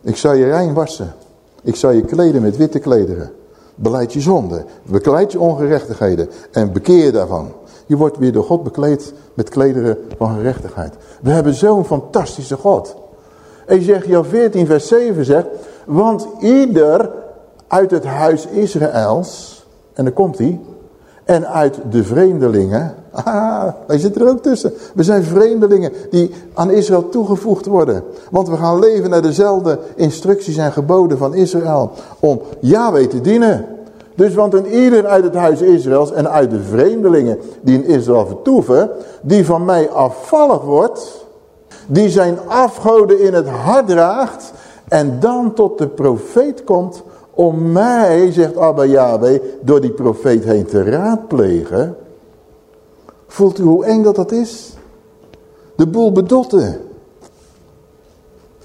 Ik zal je rein wassen. Ik zal je kleden met witte klederen. Beleid je zonde, bekleid je ongerechtigheden en bekeer je daarvan. Je wordt weer door God bekleed met klederen van gerechtigheid. We hebben zo'n fantastische God. Ezekiel 14 vers 7 zegt, want ieder uit het huis Israëls, en dan komt hij, en uit de vreemdelingen, ah, wij zitten er ook tussen. We zijn vreemdelingen die aan Israël toegevoegd worden. Want we gaan leven naar dezelfde instructies en geboden van Israël, om Yahweh te dienen. Dus want een ieder uit het huis Israëls en uit de vreemdelingen die in Israël vertoeven, die van mij afvallig wordt, die zijn afgoden in het hart draagt en dan tot de profeet komt om mij, zegt Abba Yahweh, door die profeet heen te raadplegen. Voelt u hoe eng dat dat is? De boel bedotten.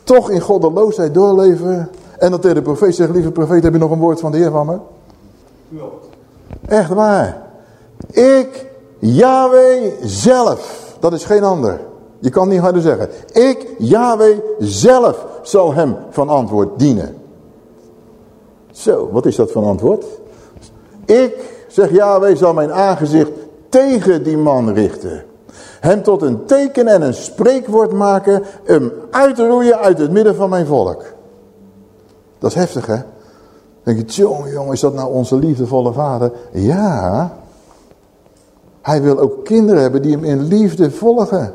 Toch in goddeloosheid doorleven. En dat tegen de profeet zegt, lieve profeet, heb je nog een woord van de Heer van me? Echt waar. Ik, Yahweh zelf, dat is geen ander. Je kan niet harder zeggen. Ik, Yahweh, zelf zal hem van antwoord dienen. Zo, wat is dat van antwoord? Ik, zegt Yahweh, zal mijn aangezicht tegen die man richten. Hem tot een teken en een spreekwoord maken. Hem uitroeien uit het midden van mijn volk. Dat is heftig, hè? Dan denk je, jongen, jongen, is dat nou onze liefdevolle vader? Ja. Hij wil ook kinderen hebben die hem in liefde volgen.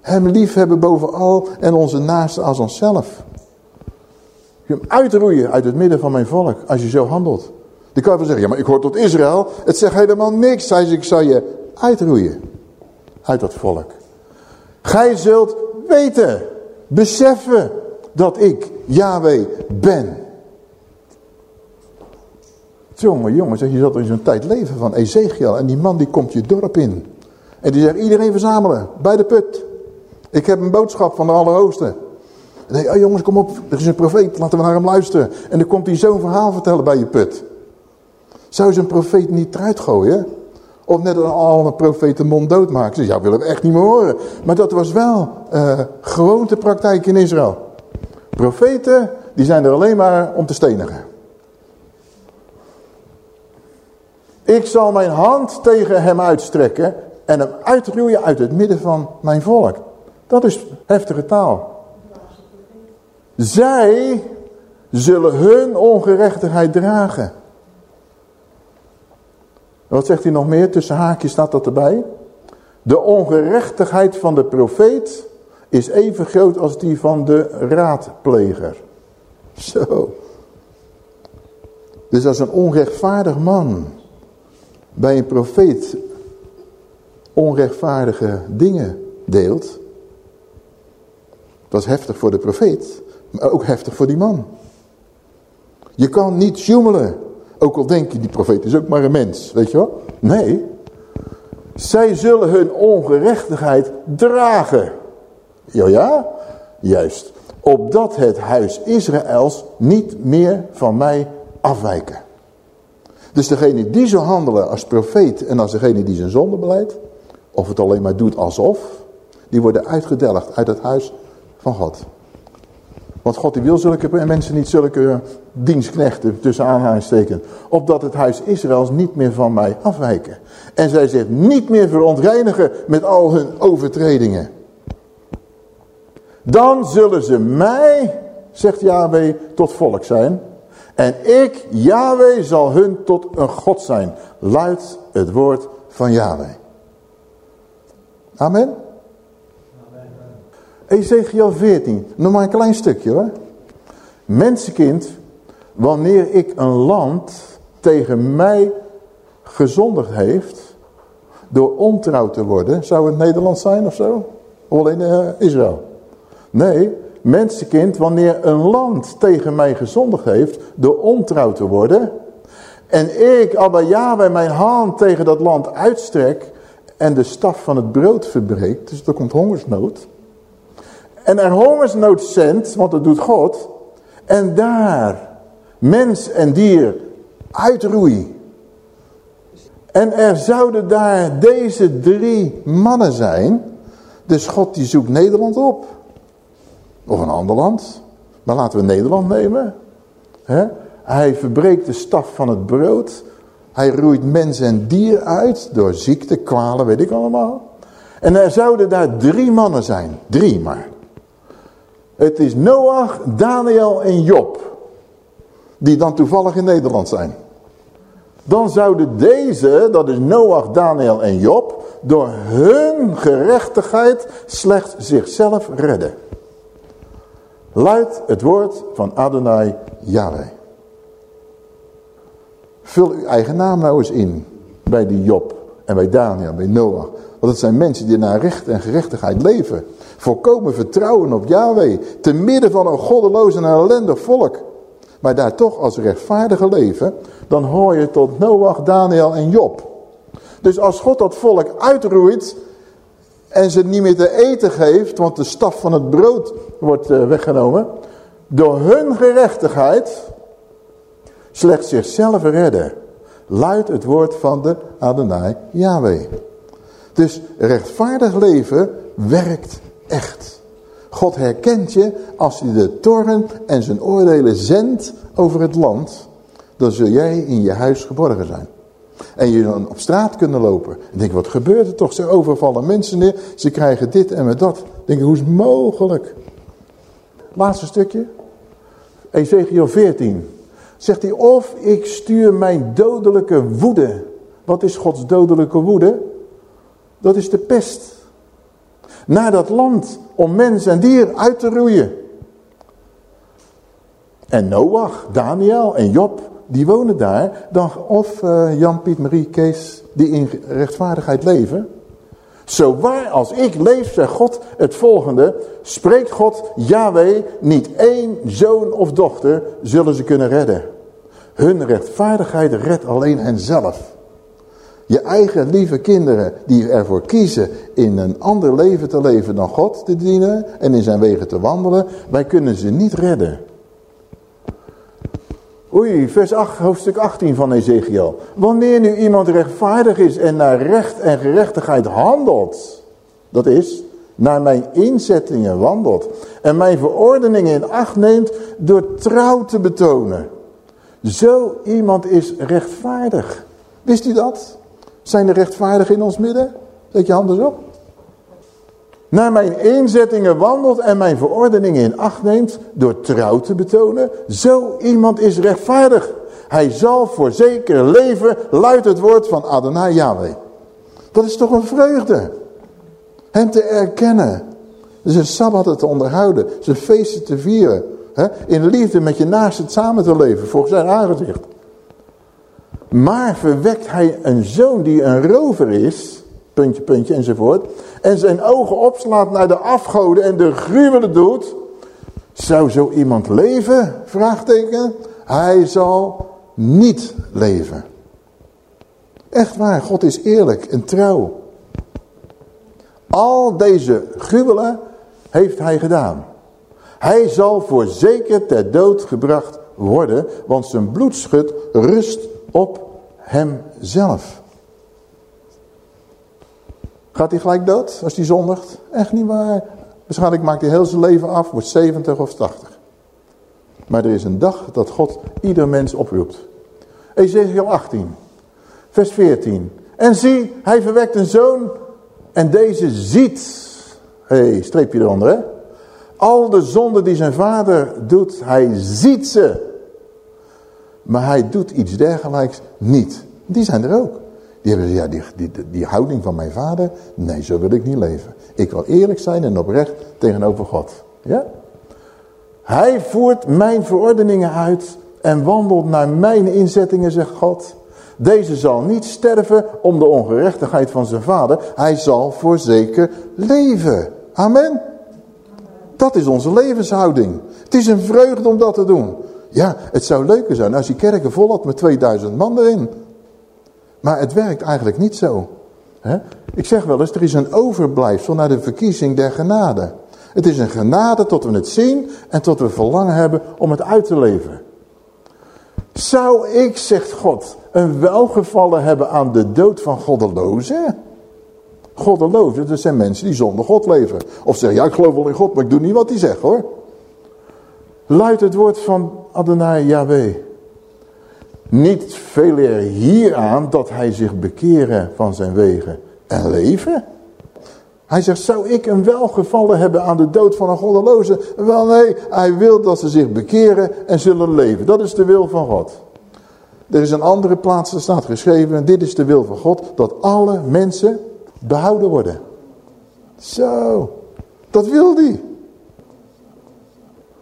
Hem lief hebben bovenal en onze naaste als onszelf. Je hem uitroeien uit het midden van mijn volk als je zo handelt. Die kan je wel zeggen, ja maar ik hoor tot Israël. Het zegt helemaal niks. Hij zegt, ik zal je uitroeien uit dat volk. Gij zult weten, beseffen dat ik Yahweh ben. Jongen, jongen, zeg je zat in zo'n tijd leven van Ezekiel en die man die komt je dorp in. En die zegt iedereen verzamelen, bij de put. Ik heb een boodschap van de Allerhoogste. En denk oh jongens, kom op, er is een profeet, laten we naar hem luisteren. En dan komt hij zo'n verhaal vertellen bij je put. Zou ze een profeet niet eruit gooien? Of net al een profeet de mond doodmaken? Ze ja, willen we echt niet meer horen. Maar dat was wel uh, gewoontepraktijk in Israël. Profeten, die zijn er alleen maar om te stenigen. Ik zal mijn hand tegen hem uitstrekken en hem uitroeien uit het midden van mijn volk. Dat is heftige taal. Zij zullen hun ongerechtigheid dragen. Wat zegt hij nog meer? Tussen haakjes staat dat erbij. De ongerechtigheid van de profeet is even groot als die van de raadpleger. Zo. Dus als een onrechtvaardig man bij een profeet onrechtvaardige dingen deelt. Dat is heftig voor de profeet, maar ook heftig voor die man. Je kan niet joemelen. Ook al denk je, die profeet is ook maar een mens, weet je wel? Nee. Zij zullen hun ongerechtigheid dragen. Ja, ja? Juist. Opdat het huis Israëls niet meer van mij afwijken. Dus degene die zo handelen als profeet en als degene die zijn zonde beleidt, of het alleen maar doet alsof, die worden uitgedelgd uit het huis van God. Want God die wil zulke mensen niet zulke dienstknechten tussen aanhalingstekens. Opdat het huis Israëls niet meer van mij afwijken. En zij zich niet meer verontreinigen met al hun overtredingen. Dan zullen ze mij, zegt Yahweh, tot volk zijn. En ik, Yahweh, zal hun tot een God zijn. Luidt het woord van Yahweh. Amen. Ezekiel 14, nog maar een klein stukje hoor. Mensenkind, wanneer ik een land tegen mij gezondigd heeft, door ontrouw te worden, zou het Nederland zijn of zo? Alleen uh, Israël? Nee, mensenkind, wanneer een land tegen mij gezondigd heeft, door ontrouw te worden, en ik, Abba bij mijn hand tegen dat land uitstrek, en de staf van het brood verbreekt, dus er komt hongersnood, en er hongersnood zendt, want dat doet God, en daar mens en dier uitroei. En er zouden daar deze drie mannen zijn, dus God die zoekt Nederland op. Of een ander land. Maar laten we Nederland nemen. Hij verbreekt de staf van het brood. Hij roeit mens en dier uit door ziekte, kwalen, weet ik allemaal. En er zouden daar drie mannen zijn. Drie maar. Het is Noach, Daniel en Job. Die dan toevallig in Nederland zijn. Dan zouden deze, dat is Noach, Daniel en Job, door hun gerechtigheid slechts zichzelf redden. Luidt het woord van Adonai Yahweh. Vul uw eigen naam nou eens in. Bij die Job en bij Daniel, bij Noach. Want het zijn mensen die naar recht en gerechtigheid leven. Volkomen vertrouwen op Yahweh. Te midden van een goddeloos en ellendig volk. Maar daar toch als rechtvaardige leven. Dan hoor je tot Noach, Daniel en Job. Dus als God dat volk uitroeit. En ze niet meer te eten geeft. Want de staf van het brood wordt eh, weggenomen. Door hun gerechtigheid. Slechts zichzelf redden. Luidt het woord van de Adonai Yahweh. Dus rechtvaardig leven werkt echt. God herkent je als hij de toren en zijn oordelen zendt over het land. Dan zul jij in je huis geborgen zijn. En je dan op straat kunnen lopen. En denk, wat gebeurt er toch? Ze overvallen mensen neer. Ze krijgen dit en met dat. Denk, hoe is het mogelijk? Laatste stukje. Ezekiel 14. Zegt hij, of ik stuur mijn dodelijke woede. Wat is Gods dodelijke woede? Dat is de pest. Naar dat land om mens en dier uit te roeien. En Noach, Daniel en Job, die wonen daar. Dan, of uh, Jan, Piet, Marie, Kees, die in rechtvaardigheid leven. Zo waar als ik leef, zegt God het volgende. Spreekt God, Yahweh, niet één zoon of dochter zullen ze kunnen redden. Hun rechtvaardigheid redt alleen henzelf. Je eigen lieve kinderen die ervoor kiezen in een ander leven te leven dan God te dienen en in zijn wegen te wandelen, wij kunnen ze niet redden. Oei, vers 8, hoofdstuk 18 van Ezekiel. Wanneer nu iemand rechtvaardig is en naar recht en gerechtigheid handelt, dat is, naar mijn inzettingen wandelt en mijn verordeningen in acht neemt door trouw te betonen. Zo iemand is rechtvaardig. Wist u dat? Zijn er rechtvaardigen in ons midden? Zet je handen op. Naar mijn inzettingen wandelt en mijn verordeningen in acht neemt door trouw te betonen. Zo iemand is rechtvaardig. Hij zal voor zeker leven, luidt het woord van Adonai Yahweh. Dat is toch een vreugde. Hem te erkennen. Zijn sabbat te onderhouden. Zijn feesten te vieren. In liefde met je naast het samen te leven. Volgens zijn aangezicht. Maar verwekt hij een zoon die een rover is, puntje, puntje enzovoort, en zijn ogen opslaat naar de afgoden en de gruwelen doet, zou zo iemand leven? Vraagteken. Hij zal niet leven. Echt waar, God is eerlijk en trouw. Al deze gruwelen heeft hij gedaan. Hij zal voor zeker ter dood gebracht worden, want zijn bloedschut rust op hemzelf. Gaat hij gelijk dood als hij zondigt? Echt niet waar. Waarschijnlijk maakt hij heel zijn leven af, wordt 70 of 80. Maar er is een dag dat God ieder mens oproept. Ezekiel 18, vers 14. En zie, hij verwekt een zoon en deze ziet, hé, hey, streepje eronder hè. Al de zonden die zijn vader doet, hij ziet ze. Maar hij doet iets dergelijks niet. Die zijn er ook. Die hebben ja, die, die, die houding van mijn vader, nee, zo wil ik niet leven. Ik wil eerlijk zijn en oprecht tegenover God. Ja? Hij voert mijn verordeningen uit en wandelt naar mijn inzettingen, zegt God. Deze zal niet sterven om de ongerechtigheid van zijn vader. Hij zal voorzeker leven. Amen. Dat is onze levenshouding. Het is een vreugde om dat te doen. Ja, het zou leuker zijn als die kerken vol had met 2000 man erin. Maar het werkt eigenlijk niet zo. Ik zeg wel eens, er is een overblijfsel naar de verkiezing der genade. Het is een genade tot we het zien en tot we verlangen hebben om het uit te leven. Zou ik, zegt God, een welgevallen hebben aan de dood van goddelozen? Goddelozen, dat zijn mensen die zonder God leven. Of zeggen, ja ik geloof wel in God, maar ik doe niet wat hij zegt hoor. Luidt het woord van Adonai Yahweh. Niet veel eer hieraan dat hij zich bekeren van zijn wegen en leven. Hij zegt, zou ik een welgevallen hebben aan de dood van een goddeloze? Wel nee, hij wil dat ze zich bekeren en zullen leven. Dat is de wil van God. Er is een andere plaats, er staat geschreven, dit is de wil van God, dat alle mensen behouden worden. Zo, dat wil hij.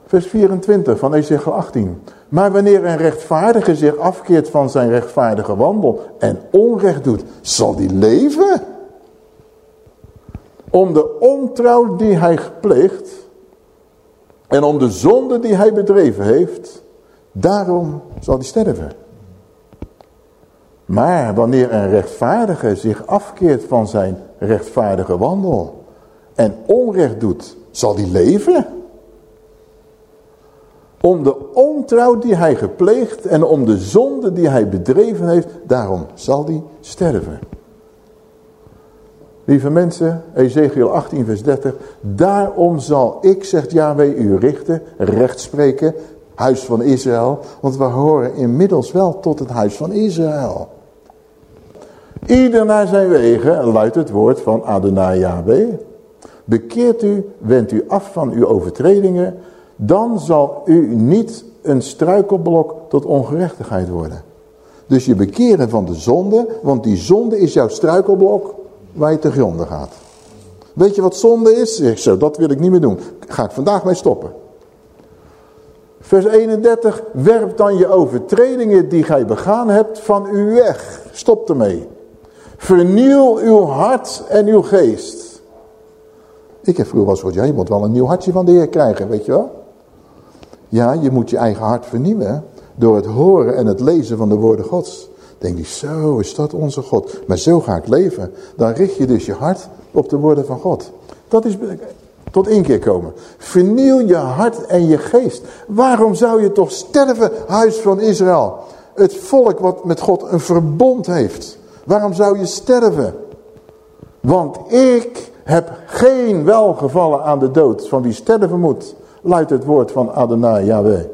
Vers 24 van Ezekiel 18. Maar wanneer een rechtvaardige zich afkeert van zijn rechtvaardige wandel en onrecht doet, zal die leven? Om de ontrouw die hij gepleegd en om de zonde die hij bedreven heeft, daarom zal hij sterven. Maar wanneer een rechtvaardige zich afkeert van zijn rechtvaardige wandel en onrecht doet, zal die leven? Om de ontrouw die hij gepleegd en om de zonde die hij bedreven heeft, daarom zal hij sterven. Lieve mensen, Ezekiel 18 vers 30. Daarom zal ik, zegt Yahweh, u richten, recht spreken, huis van Israël. Want we horen inmiddels wel tot het huis van Israël. Ieder naar zijn wegen, luidt het woord van Adonai Yahweh. Bekeert u, wendt u af van uw overtredingen dan zal u niet een struikelblok tot ongerechtigheid worden. Dus je bekeren van de zonde, want die zonde is jouw struikelblok waar je te gronden gaat. Weet je wat zonde is? Zo, dat wil ik niet meer doen. Ga ik vandaag mee stoppen. Vers 31, werp dan je overtredingen die gij begaan hebt van u weg. Stop ermee. Vernieuw uw hart en uw geest. Ik heb vroeger wel eens gehoord, ja, je moet wel een nieuw hartje van de Heer krijgen, weet je wel. Ja, je moet je eigen hart vernieuwen door het horen en het lezen van de woorden gods. Denk je, zo is dat onze God. Maar zo ga ik leven. Dan richt je dus je hart op de woorden van God. Dat is tot inkeer komen. Vernieuw je hart en je geest. Waarom zou je toch sterven, huis van Israël? Het volk wat met God een verbond heeft. Waarom zou je sterven? Want ik heb geen welgevallen aan de dood van wie sterven moet. Luidt het woord van Adonai Yahweh.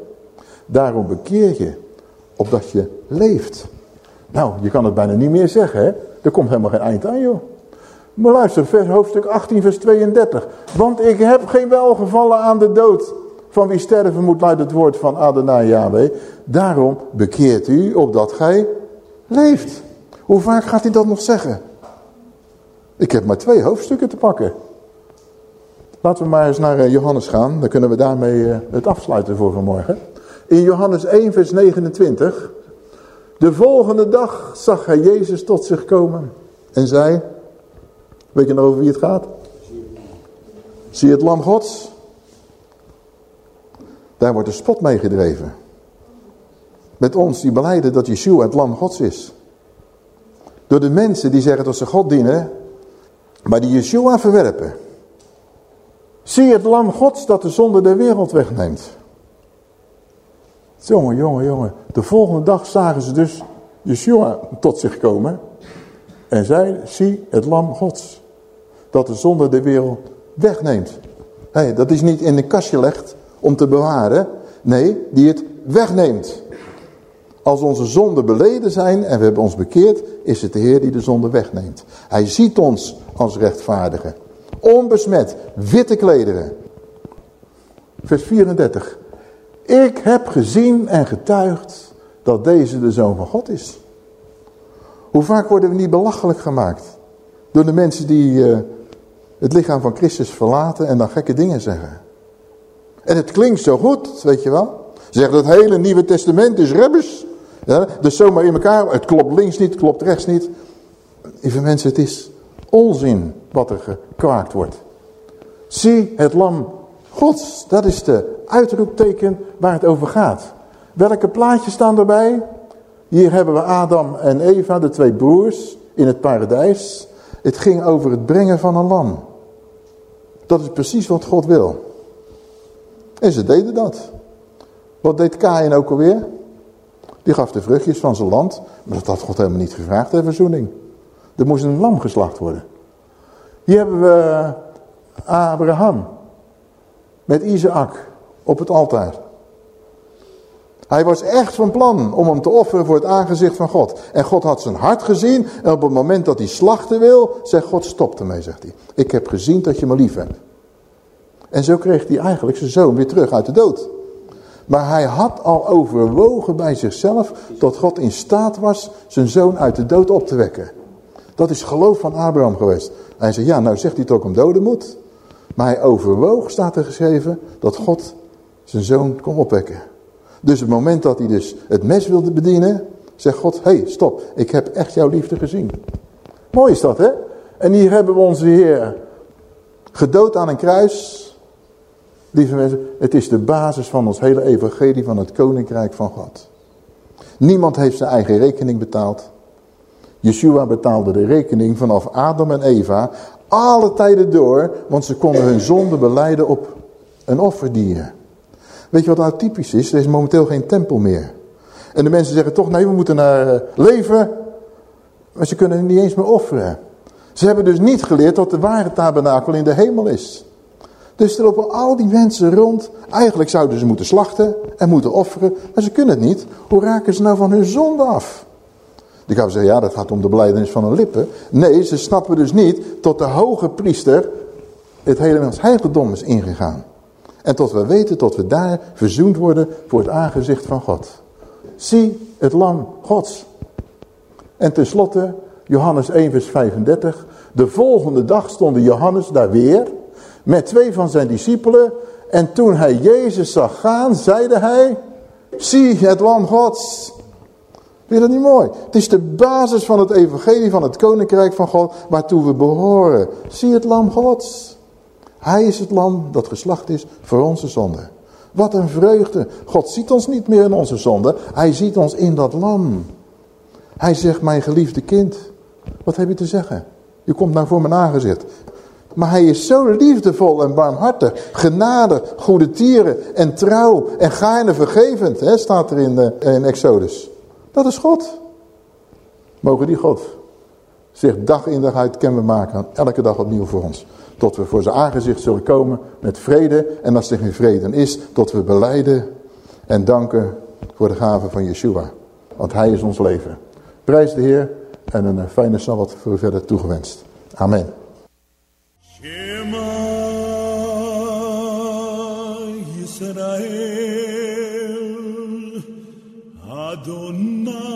Daarom bekeer je, opdat je leeft. Nou, je kan het bijna niet meer zeggen, hè? Er komt helemaal geen eind aan, joh. Maar luister, vers, hoofdstuk 18, vers 32. Want ik heb geen welgevallen aan de dood. Van wie sterven moet luidt het woord van Adonai Yahweh. Daarom bekeert u opdat gij leeft. Hoe vaak gaat hij dat nog zeggen? Ik heb maar twee hoofdstukken te pakken. Laten we maar eens naar eh, Johannes gaan. Dan kunnen we daarmee eh, het afsluiten voor vanmorgen. In Johannes 1 vers 29. De volgende dag zag hij Jezus tot zich komen. En zei. Weet je nog over wie het gaat? Zie het lam gods? Daar wordt de spot mee gedreven. Met ons die beleiden dat Yeshua het lam gods is. Door de mensen die zeggen dat ze God dienen. Maar die Yeshua verwerpen. Zie het lam gods dat de zonde der wereld wegneemt. Jongen, jongen, jongen. De volgende dag zagen ze dus Yeshua tot zich komen. En zei, zie het lam gods. Dat de zonde de wereld wegneemt. Hey, dat is niet in een kastje legt om te bewaren. Nee, die het wegneemt. Als onze zonden beleden zijn en we hebben ons bekeerd, is het de Heer die de zonde wegneemt. Hij ziet ons als rechtvaardigen. Onbesmet, witte klederen. Vers 34. Ik heb gezien en getuigd dat deze de Zoon van God is. Hoe vaak worden we niet belachelijk gemaakt door de mensen die uh, het lichaam van Christus verlaten en dan gekke dingen zeggen. En het klinkt zo goed, weet je wel. Ze zeggen dat het hele Nieuwe Testament is rebbers. Ja, dus zomaar in elkaar, het klopt links niet, het klopt rechts niet. Lieve mensen, het is onzin wat er gekwaakt wordt. Zie het lam gods, dat is de uitroepteken waar het over gaat. Welke plaatjes staan erbij? Hier hebben we Adam en Eva, de twee broers, in het paradijs. Het ging over het brengen van een lam. Dat is precies wat God wil. En ze deden dat. Wat deed Kain ook alweer? Die gaf de vruchtjes van zijn land. Maar dat had God helemaal niet gevraagd, ter verzoening. Er moest een lam geslacht worden. Hier hebben we Abraham. Met Isaac op het altaar. Hij was echt van plan om hem te offeren voor het aangezicht van God. En God had zijn hart gezien. En op het moment dat hij slachten wil, zegt God stop ermee, zegt hij. Ik heb gezien dat je me lief hebt. En zo kreeg hij eigenlijk zijn zoon weer terug uit de dood. Maar hij had al overwogen bij zichzelf dat God in staat was zijn zoon uit de dood op te wekken. Dat is geloof van Abraham geweest. Hij zei, ja, nou zegt hij toch om doden moet. Maar hij overwoog, staat er geschreven, dat God zijn zoon kon opwekken. Dus het moment dat hij dus het mes wilde bedienen, zegt God, hey, stop, ik heb echt jouw liefde gezien. Mooi is dat, hè? En hier hebben we onze Heer gedood aan een kruis. Lieve mensen, het is de basis van ons hele evangelie van het koninkrijk van God. Niemand heeft zijn eigen rekening betaald. Yeshua betaalde de rekening vanaf Adam en Eva alle tijden door, want ze konden hun zonde beleiden op een offerdier. Weet je wat nou typisch is? Er is momenteel geen tempel meer. En de mensen zeggen toch, nee, we moeten naar uh, leven. Maar ze kunnen niet eens meer offeren. Ze hebben dus niet geleerd dat de ware tabernakel in de hemel is. Dus er lopen al die mensen rond. Eigenlijk zouden ze moeten slachten en moeten offeren. Maar ze kunnen het niet. Hoe raken ze nou van hun zonde af? Die gaan zeggen, ja dat gaat om de beleidenis van hun lippen. Nee, ze snappen dus niet tot de hoge priester het hele heiligdom is ingegaan. En tot we weten, tot we daar verzoend worden voor het aangezicht van God. Zie het lam gods. En tenslotte, Johannes 1 vers 35. De volgende dag stond Johannes daar weer met twee van zijn discipelen. En toen hij Jezus zag gaan, zeide hij, zie het lam gods. Vind je dat niet mooi? Het is de basis van het evangelie van het koninkrijk van God waartoe we behoren. Zie het lam Gods. Hij is het lam dat geslacht is voor onze zonde. Wat een vreugde. God ziet ons niet meer in onze zonde. Hij ziet ons in dat lam. Hij zegt, mijn geliefde kind. Wat heb je te zeggen? Je komt nou voor mijn aangezicht. Maar hij is zo liefdevol en barmhartig, genadig, goede tieren en trouw en gaarne vergevend, hè, staat er in, de, in Exodus. Dat is God. Mogen die God zich dag in dag uit kenbaar maken, elke dag opnieuw voor ons. Tot we voor zijn aangezicht zullen komen met vrede. En als er geen vrede is, tot we beleiden en danken voor de gave van Yeshua. Want hij is ons leven. Prijs de Heer en een fijne Sabbat voor u verder toegewenst. Amen. Shema Yisrael Adonai